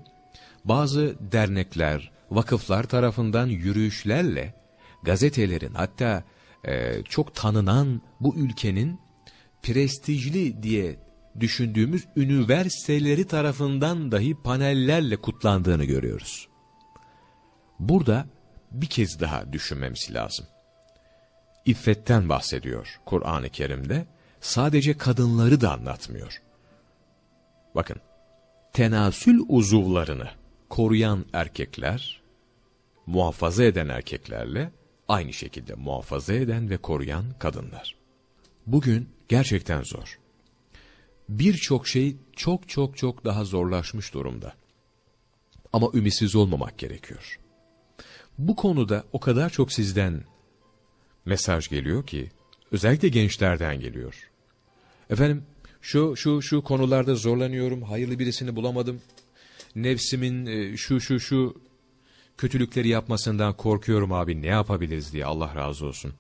bazı dernekler, vakıflar tarafından yürüyüşlerle gazetelerin hatta e, çok tanınan bu ülkenin prestijli diye düşündüğümüz üniversiteleri tarafından dahi panellerle kutlandığını görüyoruz. Burada bir kez daha düşünmemiz lazım. İffetten bahsediyor Kur'an-ı Kerim'de. Sadece kadınları da anlatmıyor. Bakın, tenasül uzuvlarını koruyan erkekler, muhafaza eden erkeklerle aynı şekilde muhafaza eden ve koruyan kadınlar. Bugün gerçekten zor. Birçok şey çok çok çok daha zorlaşmış durumda. Ama ümitsiz olmamak gerekiyor. Bu konuda o kadar çok sizden mesaj geliyor ki, özellikle gençlerden geliyor. Efendim, şu şu şu konularda zorlanıyorum, hayırlı birisini bulamadım. Nefsimin e, şu şu şu kötülükleri yapmasından korkuyorum abi ne yapabiliriz diye Allah razı olsun.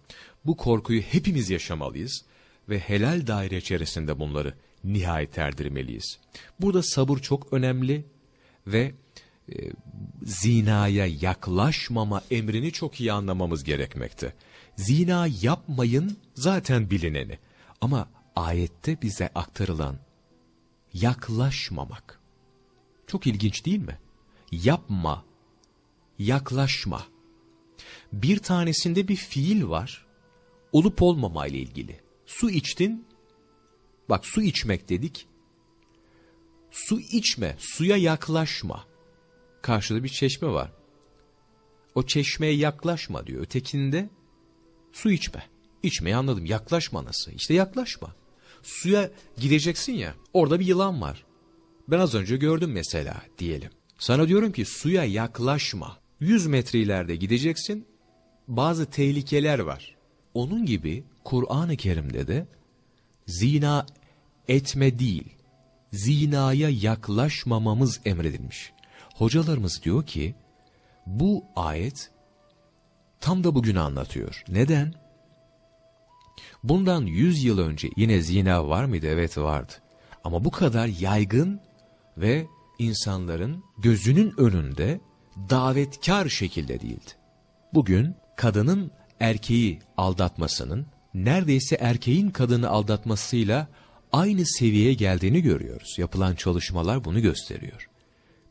Bu korkuyu hepimiz yaşamalıyız ve helal daire içerisinde bunları nihayet erdirmeliyiz. Burada sabır çok önemli ve e, zinaya yaklaşmama emrini çok iyi anlamamız gerekmekte. Zina yapmayın zaten bilineni ama ayette bize aktarılan yaklaşmamak. Çok ilginç değil mi? Yapma, yaklaşma. Bir tanesinde bir fiil var, olup olmama ile ilgili. Su içtin, bak su içmek dedik. Su içme, suya yaklaşma. Karşıda bir çeşme var. O çeşmeye yaklaşma diyor. Ötekinde su içme. İçmeyi anladım. Yaklaşma nasıl? İşte yaklaşma. Suya gideceksin ya. Orada bir yılan var. Ben az önce gördüm mesela diyelim. Sana diyorum ki suya yaklaşma. 100 metre ileride gideceksin. Bazı tehlikeler var. Onun gibi Kur'an-ı Kerim'de de zina etme değil, zinaya yaklaşmamamız emredilmiş. Hocalarımız diyor ki, bu ayet tam da bugünü anlatıyor. Neden? Bundan 100 yıl önce yine zina var mıydı? Evet vardı. Ama bu kadar yaygın ve insanların gözünün önünde davetkar şekilde değildi. Bugün kadının erkeği aldatmasının neredeyse erkeğin kadını aldatmasıyla aynı seviyeye geldiğini görüyoruz. Yapılan çalışmalar bunu gösteriyor.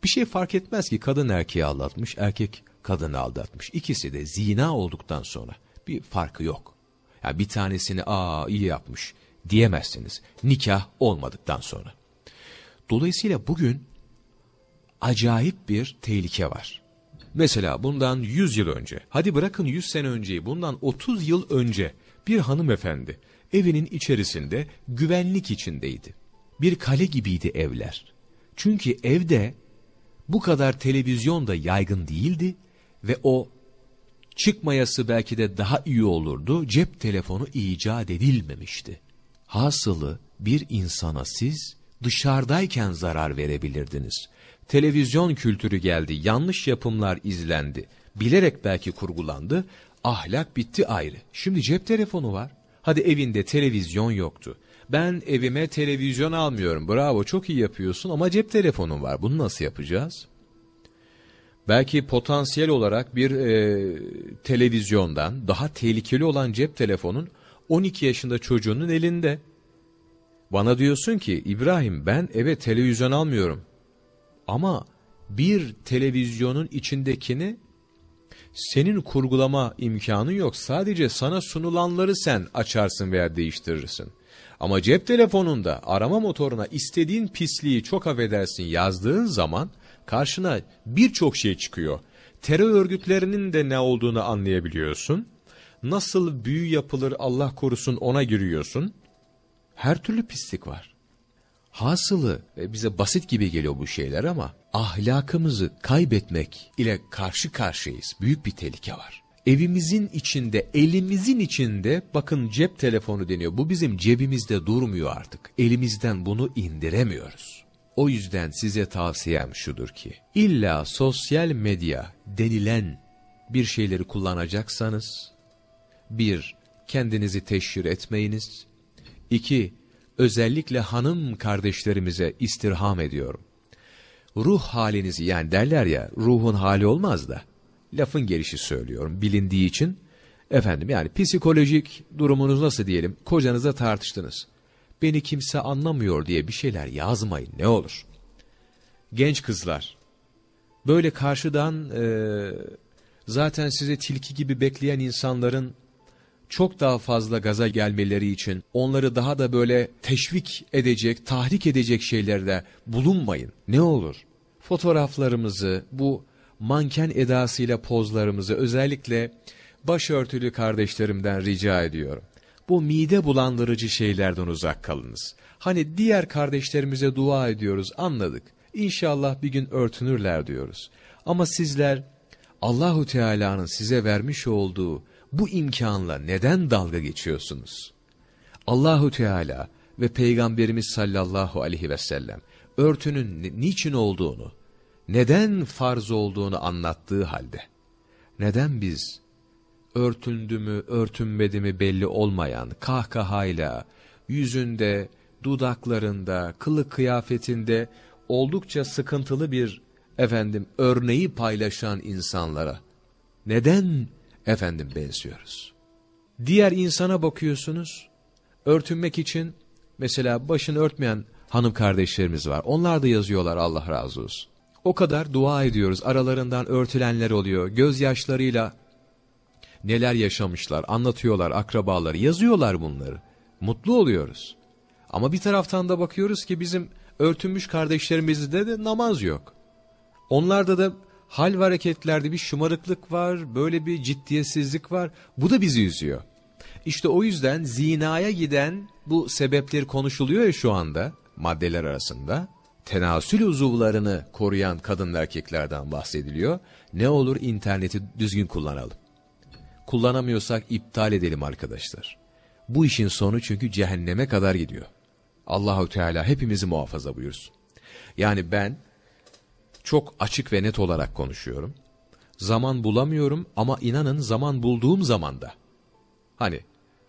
Bir şey fark etmez ki kadın erkeği aldatmış, erkek kadını aldatmış. İkisi de zina olduktan sonra bir farkı yok. Ya bir tanesini aa iyi yapmış diyemezsiniz nikah olmadıktan sonra. Dolayısıyla bugün acayip bir tehlike var. Mesela bundan 100 yıl önce, hadi bırakın 100 sene önceyi, bundan 30 yıl önce bir hanımefendi evinin içerisinde güvenlik içindeydi. Bir kale gibiydi evler. Çünkü evde bu kadar televizyon da yaygın değildi ve o çıkmayası belki de daha iyi olurdu. Cep telefonu icat edilmemişti. Hasılı bir insana siz dışarıdayken zarar verebilirdiniz. Televizyon kültürü geldi, yanlış yapımlar izlendi. Bilerek belki kurgulandı, ahlak bitti ayrı. Şimdi cep telefonu var. Hadi evinde televizyon yoktu. Ben evime televizyon almıyorum. Bravo çok iyi yapıyorsun ama cep telefonun var. Bunu nasıl yapacağız? Belki potansiyel olarak bir e, televizyondan daha tehlikeli olan cep telefonun 12 yaşında çocuğunun elinde. Bana diyorsun ki İbrahim ben eve televizyon almıyorum. Ama bir televizyonun içindekini senin kurgulama imkanın yok. Sadece sana sunulanları sen açarsın veya değiştirirsin. Ama cep telefonunda arama motoruna istediğin pisliği çok affedersin yazdığın zaman karşına birçok şey çıkıyor. Terör örgütlerinin de ne olduğunu anlayabiliyorsun. Nasıl büyü yapılır Allah korusun ona giriyorsun. Her türlü pislik var. Hasılı e, bize basit gibi geliyor bu şeyler ama ahlakımızı kaybetmek ile karşı karşıyayız. Büyük bir tehlike var. Evimizin içinde, elimizin içinde bakın cep telefonu deniyor. Bu bizim cebimizde durmuyor artık. Elimizden bunu indiremiyoruz. O yüzden size tavsiyem şudur ki, illa sosyal medya denilen bir şeyleri kullanacaksanız, bir, kendinizi teşhir etmeyiniz, iki, özellikle hanım kardeşlerimize istirham ediyorum. ruh halinizi yani derler ya ruhun hali olmaz da lafın gelişi söylüyorum bilindiği için efendim yani psikolojik durumunuz nasıl diyelim kocanızla tartıştınız. Beni kimse anlamıyor diye bir şeyler yazmayın ne olur. Genç kızlar böyle karşıdan e, zaten size tilki gibi bekleyen insanların çok daha fazla gaza gelmeleri için onları daha da böyle teşvik edecek, tahrik edecek şeylerde bulunmayın. Ne olur? Fotoğraflarımızı, bu manken edasıyla pozlarımızı özellikle başörtülü kardeşlerimden rica ediyorum. Bu mide bulandırıcı şeylerden uzak kalınız. Hani diğer kardeşlerimize dua ediyoruz anladık. İnşallah bir gün örtünürler diyoruz. Ama sizler Allahu Teala'nın size vermiş olduğu bu imkanla neden dalga geçiyorsunuz? Allahu Teala ve Peygamberimiz sallallahu aleyhi ve sellem örtünün niçin olduğunu, neden farz olduğunu anlattığı halde, neden biz örtündü mü, örtünmedi mi belli olmayan kahkahayla, yüzünde, dudaklarında, kılık kıyafetinde oldukça sıkıntılı bir efendim örneği paylaşan insanlara neden efendim benziyoruz? Diğer insana bakıyorsunuz, örtünmek için mesela başını örtmeyen hanım kardeşlerimiz var. Onlar da yazıyorlar Allah razı olsun. O kadar dua ediyoruz. Aralarından örtülenler oluyor. Gözyaşlarıyla neler yaşamışlar, anlatıyorlar akrabaları, yazıyorlar bunları. Mutlu oluyoruz. Ama bir taraftan da bakıyoruz ki bizim örtünmüş kardeşlerimizde de namaz yok. Onlarda da hal ve hareketlerde bir şımarıklık var, böyle bir ciddiyetsizlik var. Bu da bizi üzüyor. İşte o yüzden zinaya giden bu sebepleri konuşuluyor ya şu anda maddeler arasında. Tenasül uzuvlarını koruyan kadın erkeklerden bahsediliyor. Ne olur interneti düzgün kullanalım. Kullanamıyorsak iptal edelim arkadaşlar. Bu işin sonu çünkü cehenneme kadar gidiyor. Allahu Teala hepimizi muhafaza buyursun. Yani ben çok açık ve net olarak konuşuyorum. Zaman bulamıyorum ama inanın zaman bulduğum zamanda. Hani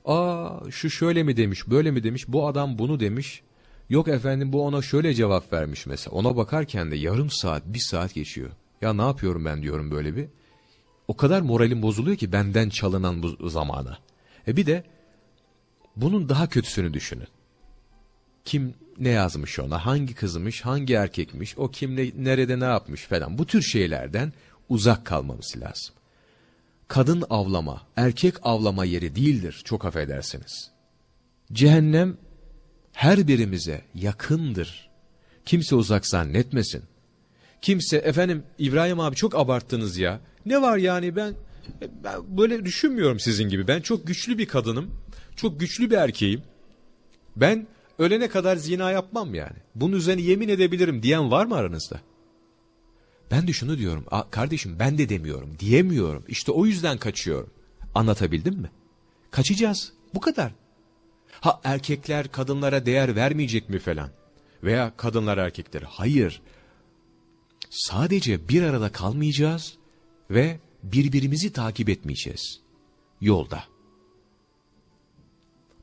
aa şu şöyle mi demiş böyle mi demiş bu adam bunu demiş. Yok efendim bu ona şöyle cevap vermiş mesela. Ona bakarken de yarım saat bir saat geçiyor. Ya ne yapıyorum ben diyorum böyle bir. O kadar moralim bozuluyor ki benden çalınan bu zamana. E bir de bunun daha kötüsünü düşünün. Kim ne yazmış ona, hangi kızmış, hangi erkekmiş, o kim ne, nerede ne yapmış falan. Bu tür şeylerden uzak kalmamız lazım. Kadın avlama, erkek avlama yeri değildir çok affedersiniz. Cehennem her birimize yakındır. Kimse uzak zannetmesin. Kimse efendim İbrahim abi çok abarttınız ya. Ne var yani ben, ben böyle düşünmüyorum sizin gibi. Ben çok güçlü bir kadınım. Çok güçlü bir erkeğim. Ben ölene kadar zina yapmam yani. Bunun üzerine yemin edebilirim diyen var mı aranızda? Ben de şunu diyorum. Kardeşim ben de demiyorum. Diyemiyorum. İşte o yüzden kaçıyorum. Anlatabildim mi? Kaçacağız. Bu kadar. Ha erkekler kadınlara değer vermeyecek mi falan? Veya kadınlar erkekleri. Hayır. Sadece bir arada kalmayacağız ve birbirimizi takip etmeyeceğiz. Yolda.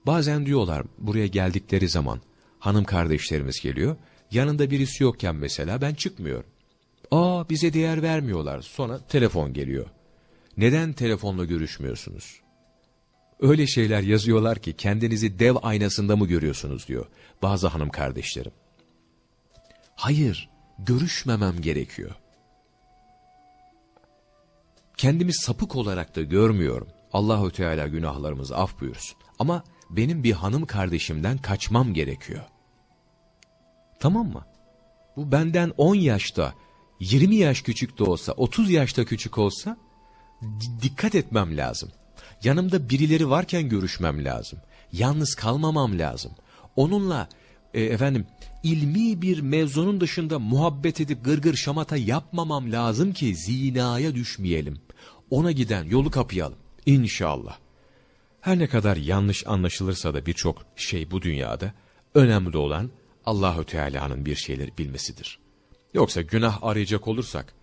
Bazen diyorlar buraya geldikleri zaman hanım kardeşlerimiz geliyor. Yanında birisi yokken mesela ben çıkmıyorum. Aa bize değer vermiyorlar. Sonra telefon geliyor. Neden telefonla görüşmüyorsunuz? Öyle şeyler yazıyorlar ki kendinizi dev aynasında mı görüyorsunuz diyor bazı hanım kardeşlerim. Hayır, görüşmemem gerekiyor. Kendimi sapık olarak da görmüyorum. Allahu Teala günahlarımızı af buyursun. Ama benim bir hanım kardeşimden kaçmam gerekiyor. Tamam mı? Bu benden 10 yaşta, 20 yaş küçük de olsa, 30 yaşta küçük olsa dikkat etmem lazım. Yanımda birileri varken görüşmem lazım. Yalnız kalmamam lazım. Onunla e, efendim ilmi bir mevzunun dışında muhabbet edip gırgır şamata yapmamam lazım ki zinaya düşmeyelim. Ona giden yolu kapayalım. İnşallah. Her ne kadar yanlış anlaşılırsa da birçok şey bu dünyada önemli olan Allahü Teala'nın bir şeyleri bilmesidir. Yoksa günah arayacak olursak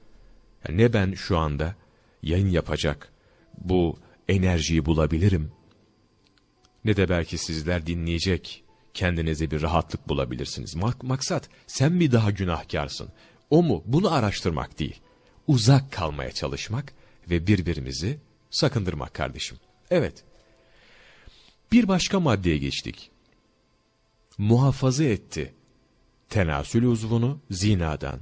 ne ben şu anda yayın yapacak bu enerjiyi bulabilirim ne de belki sizler dinleyecek kendinize bir rahatlık bulabilirsiniz. Mak maksat sen mi daha günahkarsın? O mu? Bunu araştırmak değil. Uzak kalmaya çalışmak ve birbirimizi sakındırmak kardeşim. Evet. Bir başka maddeye geçtik. Muhafaza etti. Tenasül uzvunu zinadan,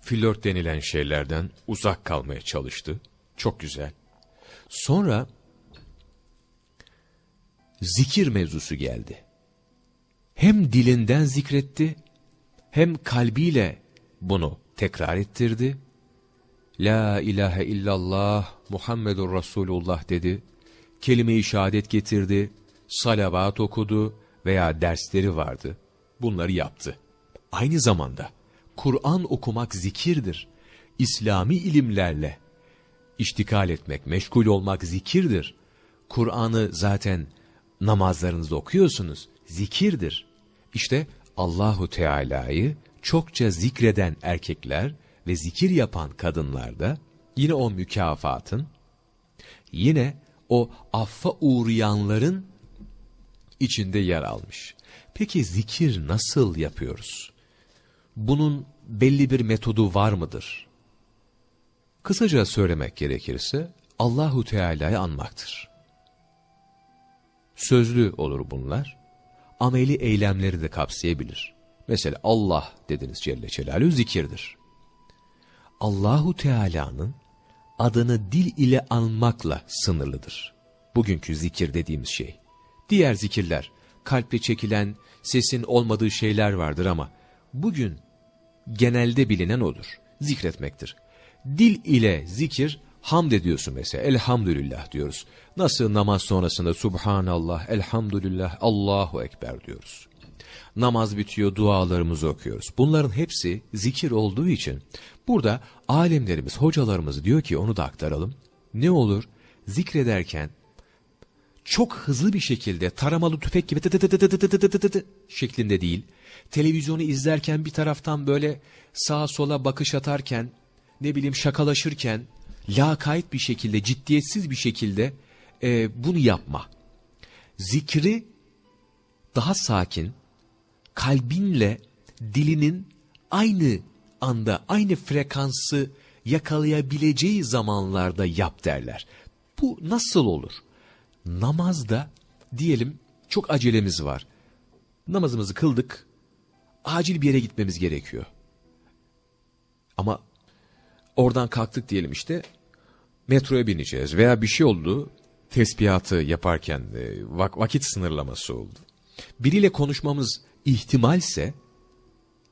flört denilen şeylerden uzak kalmaya çalıştı. Çok güzel. Sonra zikir mevzusu geldi. Hem dilinden zikretti, hem kalbiyle bunu tekrar ettirdi. La ilahe illallah Muhammedur Resulullah dedi. Kelime-i şehadet getirdi. Salavat okudu veya dersleri vardı. Bunları yaptı. Aynı zamanda Kur'an okumak zikirdir. İslami ilimlerle iştikal etmek, meşgul olmak zikirdir. Kur'an'ı zaten namazlarınızda okuyorsunuz. Zikirdir. İşte Allahu Teala'yı çokça zikreden erkekler ve zikir yapan kadınlarda yine o mükafatın, yine o affa uğrayanların içinde yer almış. Peki zikir nasıl yapıyoruz? Bunun belli bir metodu var mıdır? Kısaca söylemek gerekirse Allahu Teala'yı anmaktır. Sözlü olur bunlar. Ameli eylemleri de kapsayabilir. Mesela Allah dediniz Celle Celaluhu zikirdir. Allahu Teala'nın adını dil ile anmakla sınırlıdır. Bugünkü zikir dediğimiz şey. Diğer zikirler, kalple çekilen, sesin olmadığı şeyler vardır ama bugün genelde bilinen odur. Zikretmektir. Dil ile zikir hamd ediyorsun mesela. Elhamdülillah diyoruz. Nasıl namaz sonrasında Subhanallah, Elhamdülillah, Allahu Ekber diyoruz. Namaz bitiyor, dualarımızı okuyoruz. Bunların hepsi zikir olduğu için burada alimlerimiz, hocalarımız diyor ki onu da aktaralım. Ne olur zikrederken çok hızlı bir şekilde taramalı tüfek gibi şeklinde değil. Televizyonu izlerken bir taraftan böyle sağa sola bakış atarken, ne bileyim şakalaşırken, lakayt bir şekilde, ciddiyetsiz bir şekilde e, bunu yapma. Zikri daha sakin, kalbinle dilinin aynı anda, aynı frekansı yakalayabileceği zamanlarda yap derler. Bu nasıl olur? namazda diyelim çok acelemiz var. Namazımızı kıldık, acil bir yere gitmemiz gerekiyor. Ama oradan kalktık diyelim işte, metroya bineceğiz veya bir şey oldu, tesbihatı yaparken e, vak vakit sınırlaması oldu. Biriyle konuşmamız ihtimalse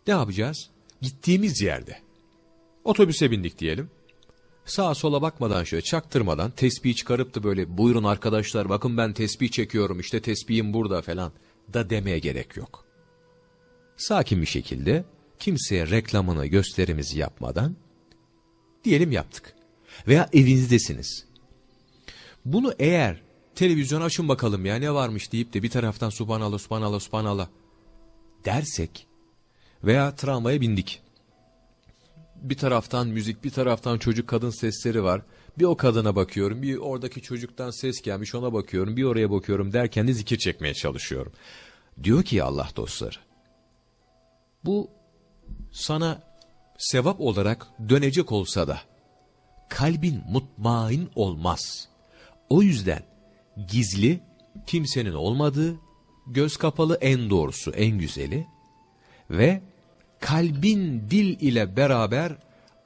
ne yapacağız? Gittiğimiz yerde. Otobüse bindik diyelim sağa sola bakmadan şöyle çaktırmadan tesbih çıkarıp da böyle buyurun arkadaşlar bakın ben tesbih çekiyorum işte tesbihim burada falan da demeye gerek yok. Sakin bir şekilde kimseye reklamını gösterimizi yapmadan diyelim yaptık. Veya evinizdesiniz. Bunu eğer televizyon açın bakalım ya ne varmış deyip de bir taraftan subhanallah subhanallah subhanallah dersek veya tramvaya bindik bir taraftan müzik, bir taraftan çocuk kadın sesleri var. Bir o kadına bakıyorum, bir oradaki çocuktan ses gelmiş ona bakıyorum, bir oraya bakıyorum derken de zikir çekmeye çalışıyorum. Diyor ki Allah dostları, bu sana sevap olarak dönecek olsa da kalbin mutmain olmaz. O yüzden gizli, kimsenin olmadığı, göz kapalı en doğrusu, en güzeli ve kalbin dil ile beraber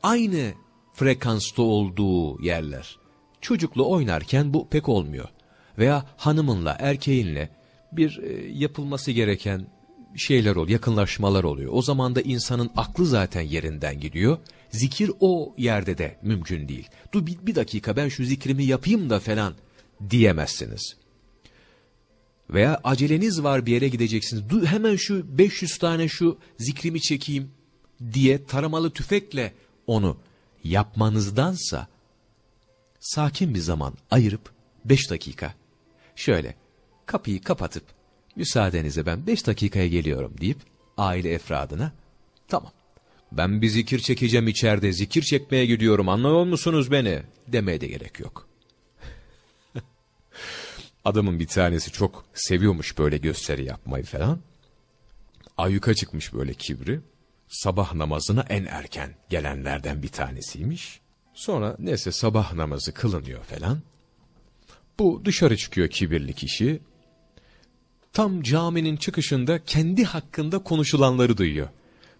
aynı frekansta olduğu yerler. Çocukla oynarken bu pek olmuyor. Veya hanımınla, erkeğinle bir e, yapılması gereken şeyler oluyor, yakınlaşmalar oluyor. O zaman da insanın aklı zaten yerinden gidiyor. Zikir o yerde de mümkün değil. Dur bir, bir dakika ben şu zikrimi yapayım da falan diyemezsiniz. Veya aceleniz var bir yere gideceksiniz. Du hemen şu 500 tane şu zikrimi çekeyim diye taramalı tüfekle onu yapmanızdansa sakin bir zaman ayırıp 5 dakika şöyle kapıyı kapatıp müsaadenize ben 5 dakikaya geliyorum deyip aile efradına tamam ben bir zikir çekeceğim içeride zikir çekmeye gidiyorum anlıyor musunuz beni demeye de gerek yok. Adamın bir tanesi çok seviyormuş böyle gösteri yapmayı falan. Ayyuka çıkmış böyle kibri. sabah namazına en erken gelenlerden bir tanesiymiş. Sonra neyse sabah namazı kılınıyor falan. Bu dışarı çıkıyor kibirli kişi. Tam caminin çıkışında kendi hakkında konuşulanları duyuyor.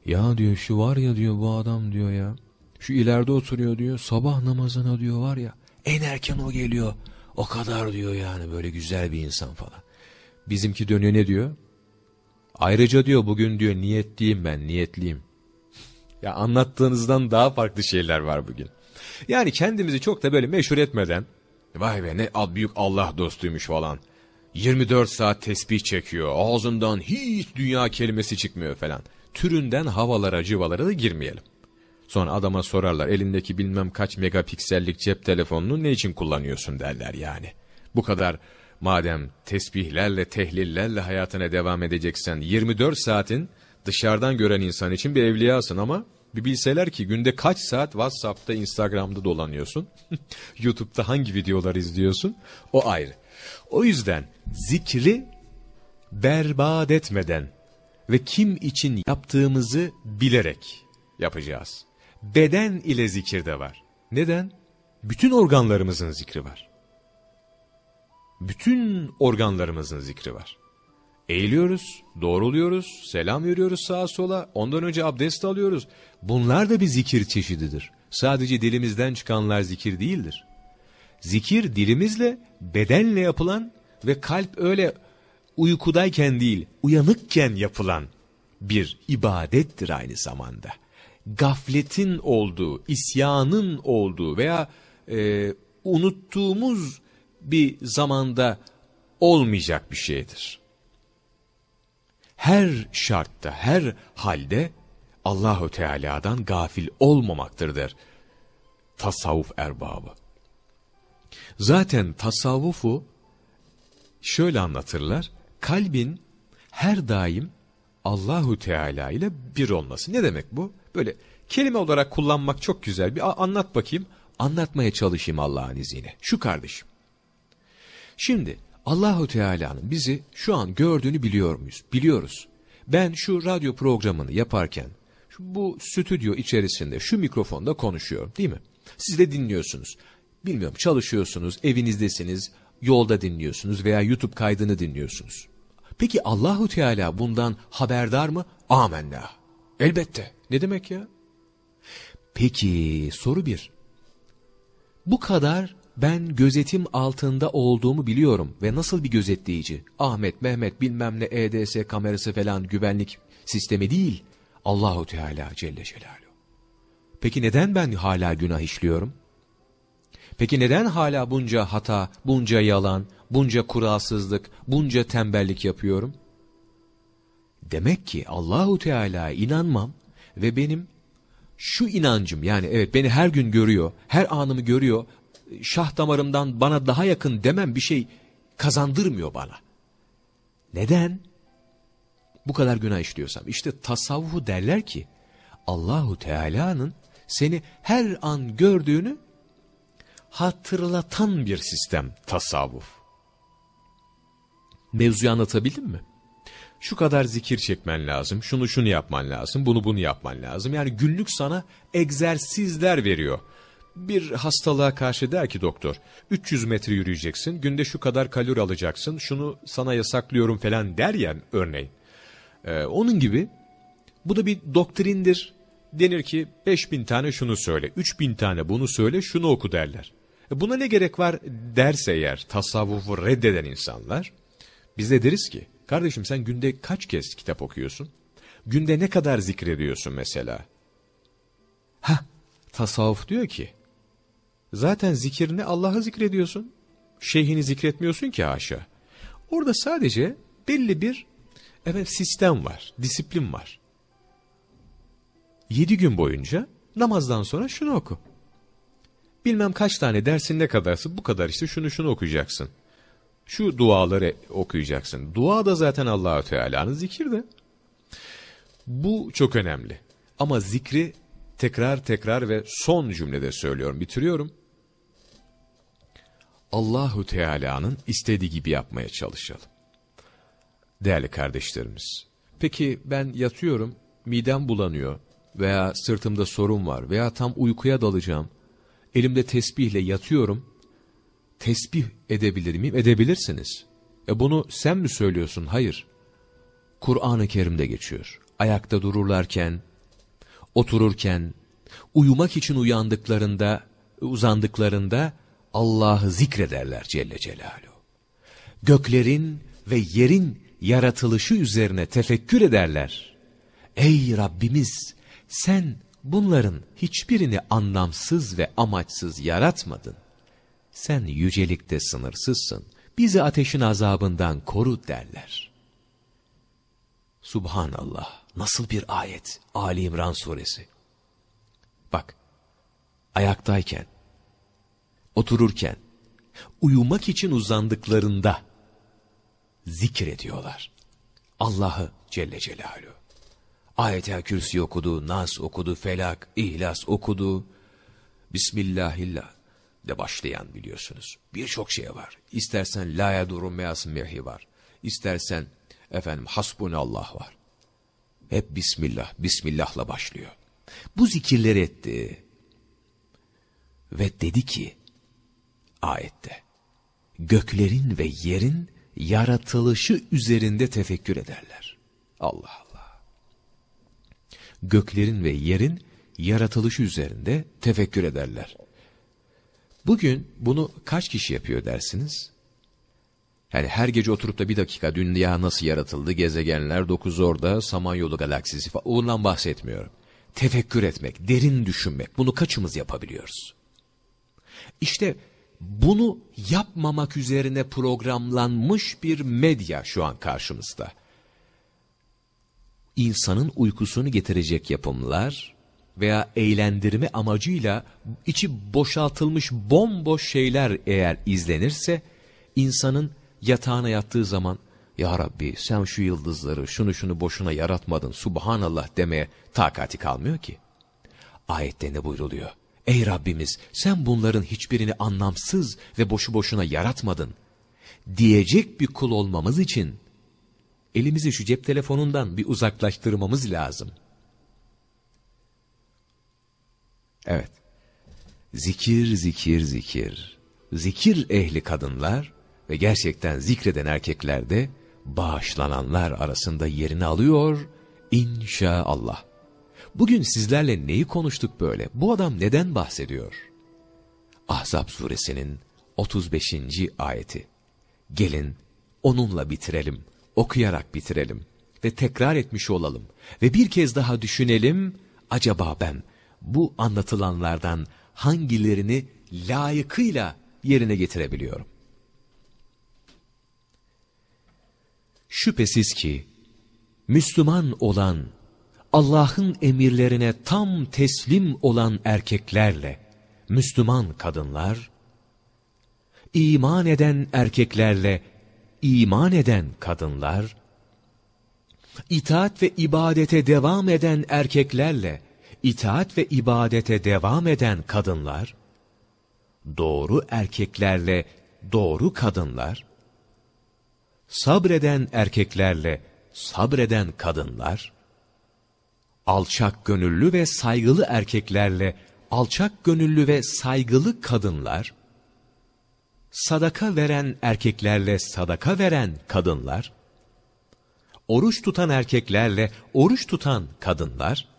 Ya diyor şu var ya diyor bu adam diyor ya. Şu ileride oturuyor diyor sabah namazına diyor var ya. En erken o geliyor. O kadar diyor yani böyle güzel bir insan falan. Bizimki dönüyor ne diyor? Ayrıca diyor bugün diyor niyetliyim ben niyetliyim. ya anlattığınızdan daha farklı şeyler var bugün. Yani kendimizi çok da böyle meşhur etmeden vay be ne büyük Allah dostuymuş falan. 24 saat tesbih çekiyor ağzından hiç dünya kelimesi çıkmıyor falan. Türünden havalara cıvalara da girmeyelim. Sonra adama sorarlar elindeki bilmem kaç megapiksellik cep telefonunu ne için kullanıyorsun derler yani. Bu kadar madem tesbihlerle tehlillerle hayatına devam edeceksen 24 saatin dışarıdan gören insan için bir evliyasın ama bir bilseler ki günde kaç saat WhatsApp'ta, Instagram'da dolanıyorsun. YouTube'da hangi videolar izliyorsun? O ayrı. O yüzden zikri berbat etmeden ve kim için yaptığımızı bilerek yapacağız. Beden ile zikir de var. Neden? Bütün organlarımızın zikri var. Bütün organlarımızın zikri var. Eğiliyoruz, doğruluyoruz, selam veriyoruz sağa sola, ondan önce abdest alıyoruz. Bunlar da bir zikir çeşididir. Sadece dilimizden çıkanlar zikir değildir. Zikir dilimizle, bedenle yapılan ve kalp öyle uykudayken değil, uyanıkken yapılan bir ibadettir aynı zamanda. Gafletin olduğu, isyanın olduğu veya e, unuttuğumuz bir zamanda olmayacak bir şeydir. Her şartta, her halde Allahu Teala'dan gafil olmamaktır der tasavvuf erbabı. Zaten tasavvufu şöyle anlatırlar. Kalbin her daim Allahu Teala ile bir olması. Ne demek bu? Böyle kelime olarak kullanmak çok güzel. Bir anlat bakayım. Anlatmaya çalışayım Allah'ın izniyle. Şu kardeşim. Şimdi Allahu Teala'nın bizi şu an gördüğünü biliyor muyuz? Biliyoruz. Ben şu radyo programını yaparken bu stüdyo içerisinde şu mikrofonda konuşuyorum değil mi? Siz de dinliyorsunuz. Bilmiyorum çalışıyorsunuz, evinizdesiniz, yolda dinliyorsunuz veya YouTube kaydını dinliyorsunuz. Peki Allahu Teala bundan haberdar mı? Amenna. Elbette. Ne demek ya? Peki soru bir. Bu kadar ben gözetim altında olduğumu biliyorum ve nasıl bir gözetleyici? Ahmet, Mehmet bilmem ne EDS kamerası falan güvenlik sistemi değil. Allahu Teala Celle Celaluhu. Peki neden ben hala günah işliyorum? Peki neden hala bunca hata, bunca yalan, bunca kuralsızlık, bunca tembellik yapıyorum? Demek ki Allahu Teala'ya inanmam ve benim şu inancım yani evet beni her gün görüyor, her anımı görüyor, şah damarımdan bana daha yakın demem bir şey kazandırmıyor bana. Neden? Bu kadar günah işliyorsam. İşte tasavvufu derler ki Allahu Teala'nın seni her an gördüğünü hatırlatan bir sistem tasavvuf. Mevzuyu anlatabildim mi? Şu kadar zikir çekmen lazım, şunu şunu yapman lazım, bunu bunu yapman lazım. Yani günlük sana egzersizler veriyor. Bir hastalığa karşı der ki doktor, 300 metre yürüyeceksin, günde şu kadar kalori alacaksın, şunu sana yasaklıyorum falan der ya örneğin. Ee, onun gibi bu da bir doktrindir. Denir ki 5000 tane şunu söyle, 3000 tane bunu söyle, şunu oku derler. E buna ne gerek var derse eğer tasavvufu reddeden insanlar, biz de deriz ki, kardeşim sen günde kaç kez kitap okuyorsun? Günde ne kadar zikrediyorsun mesela? Ha, tasavvuf diyor ki, zaten zikirini Allah'ı zikrediyorsun. Şeyhini zikretmiyorsun ki haşa. Orada sadece belli bir evet sistem var, disiplin var. Yedi gün boyunca namazdan sonra şunu oku. Bilmem kaç tane dersin ne kadarsa bu kadar işte şunu şunu okuyacaksın. Şu duaları okuyacaksın. Dua da zaten Allahü Teala'nın zikir de. Bu çok önemli. Ama zikri tekrar tekrar ve son cümlede söylüyorum, bitiriyorum. Allahu Teala'nın istediği gibi yapmaya çalışalım. Değerli kardeşlerimiz. Peki ben yatıyorum, midem bulanıyor veya sırtımda sorun var veya tam uykuya dalacağım. Elimde tesbihle yatıyorum. Tesbih edebilir miyim? Edebilirsiniz. E bunu sen mi söylüyorsun? Hayır. Kur'an-ı Kerim'de geçiyor. Ayakta dururlarken, otururken, uyumak için uyandıklarında, uzandıklarında Allah'ı zikrederler Celle Celaluhu. Göklerin ve yerin yaratılışı üzerine tefekkür ederler. Ey Rabbimiz sen bunların hiçbirini anlamsız ve amaçsız yaratmadın. Sen yücelikte sınırsızsın. Bizi ateşin azabından koru derler. Subhanallah. Nasıl bir ayet? Ali İmran suresi. Bak, ayaktayken, otururken, uyumak için uzandıklarında zikrediyorlar. Allah'ı Celle Celaluhu. Ayet-el Kürsi okudu, Nas okudu, Felak, İhlas okudu. Bismillahillah de başlayan biliyorsunuz. Birçok şey var. İstersen la yadurun mehi var. İstersen efendim hasbunallah var. Hep Bismillah, Bismillah'la başlıyor. Bu zikirleri etti. Ve dedi ki ayette göklerin ve yerin yaratılışı üzerinde tefekkür ederler. Allah Allah. Göklerin ve yerin yaratılışı üzerinde tefekkür ederler. Bugün bunu kaç kişi yapıyor dersiniz? Yani her gece oturup da bir dakika dünya nasıl yaratıldı, gezegenler, dokuz orada, samanyolu galaksisi falan ondan bahsetmiyorum. Tefekkür etmek, derin düşünmek bunu kaçımız yapabiliyoruz? İşte bunu yapmamak üzerine programlanmış bir medya şu an karşımızda. İnsanın uykusunu getirecek yapımlar veya eğlendirme amacıyla içi boşaltılmış bomboş şeyler eğer izlenirse insanın yatağına yattığı zaman ya Rabbi sen şu yıldızları şunu şunu boşuna yaratmadın subhanallah demeye takati kalmıyor ki. Ayette ne buyruluyor? Ey Rabbimiz sen bunların hiçbirini anlamsız ve boşu boşuna yaratmadın. Diyecek bir kul olmamız için elimizi şu cep telefonundan bir uzaklaştırmamız lazım. Evet. Zikir, zikir, zikir. Zikir ehli kadınlar ve gerçekten zikreden erkekler de bağışlananlar arasında yerini alıyor inşallah. Bugün sizlerle neyi konuştuk böyle? Bu adam neden bahsediyor? Ahzab suresinin 35. ayeti. Gelin onunla bitirelim, okuyarak bitirelim ve tekrar etmiş olalım ve bir kez daha düşünelim, acaba ben bu anlatılanlardan hangilerini layıkıyla yerine getirebiliyorum? Şüphesiz ki Müslüman olan Allah'ın emirlerine tam teslim olan erkeklerle Müslüman kadınlar, iman eden erkeklerle iman eden kadınlar, itaat ve ibadete devam eden erkeklerle itaat ve ibadete devam eden kadınlar, doğru erkeklerle doğru kadınlar, sabreden erkeklerle sabreden kadınlar, alçak gönüllü ve saygılı erkeklerle alçak gönüllü ve saygılı kadınlar, sadaka veren erkeklerle sadaka veren kadınlar, oruç tutan erkeklerle oruç tutan kadınlar,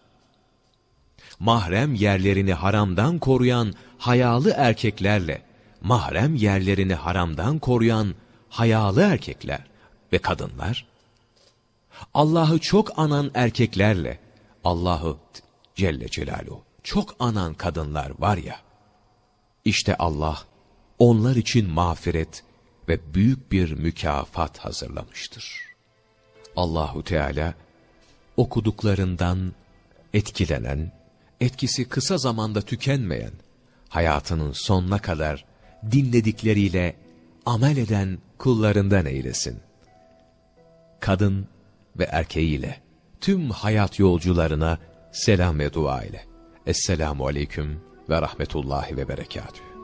mahrem yerlerini haramdan koruyan hayalı erkeklerle, mahrem yerlerini haramdan koruyan hayalı erkekler ve kadınlar, Allah'ı çok anan erkeklerle, Allah'ı Celle Celaluhu çok anan kadınlar var ya, işte Allah onlar için mağfiret ve büyük bir mükafat hazırlamıştır. Allahu Teala okuduklarından etkilenen, etkisi kısa zamanda tükenmeyen, hayatının sonuna kadar dinledikleriyle amel eden kullarından eylesin. Kadın ve erkeğiyle tüm hayat yolcularına selam ve dua ile. Esselamu aleyküm ve rahmetullahi ve berekatühü.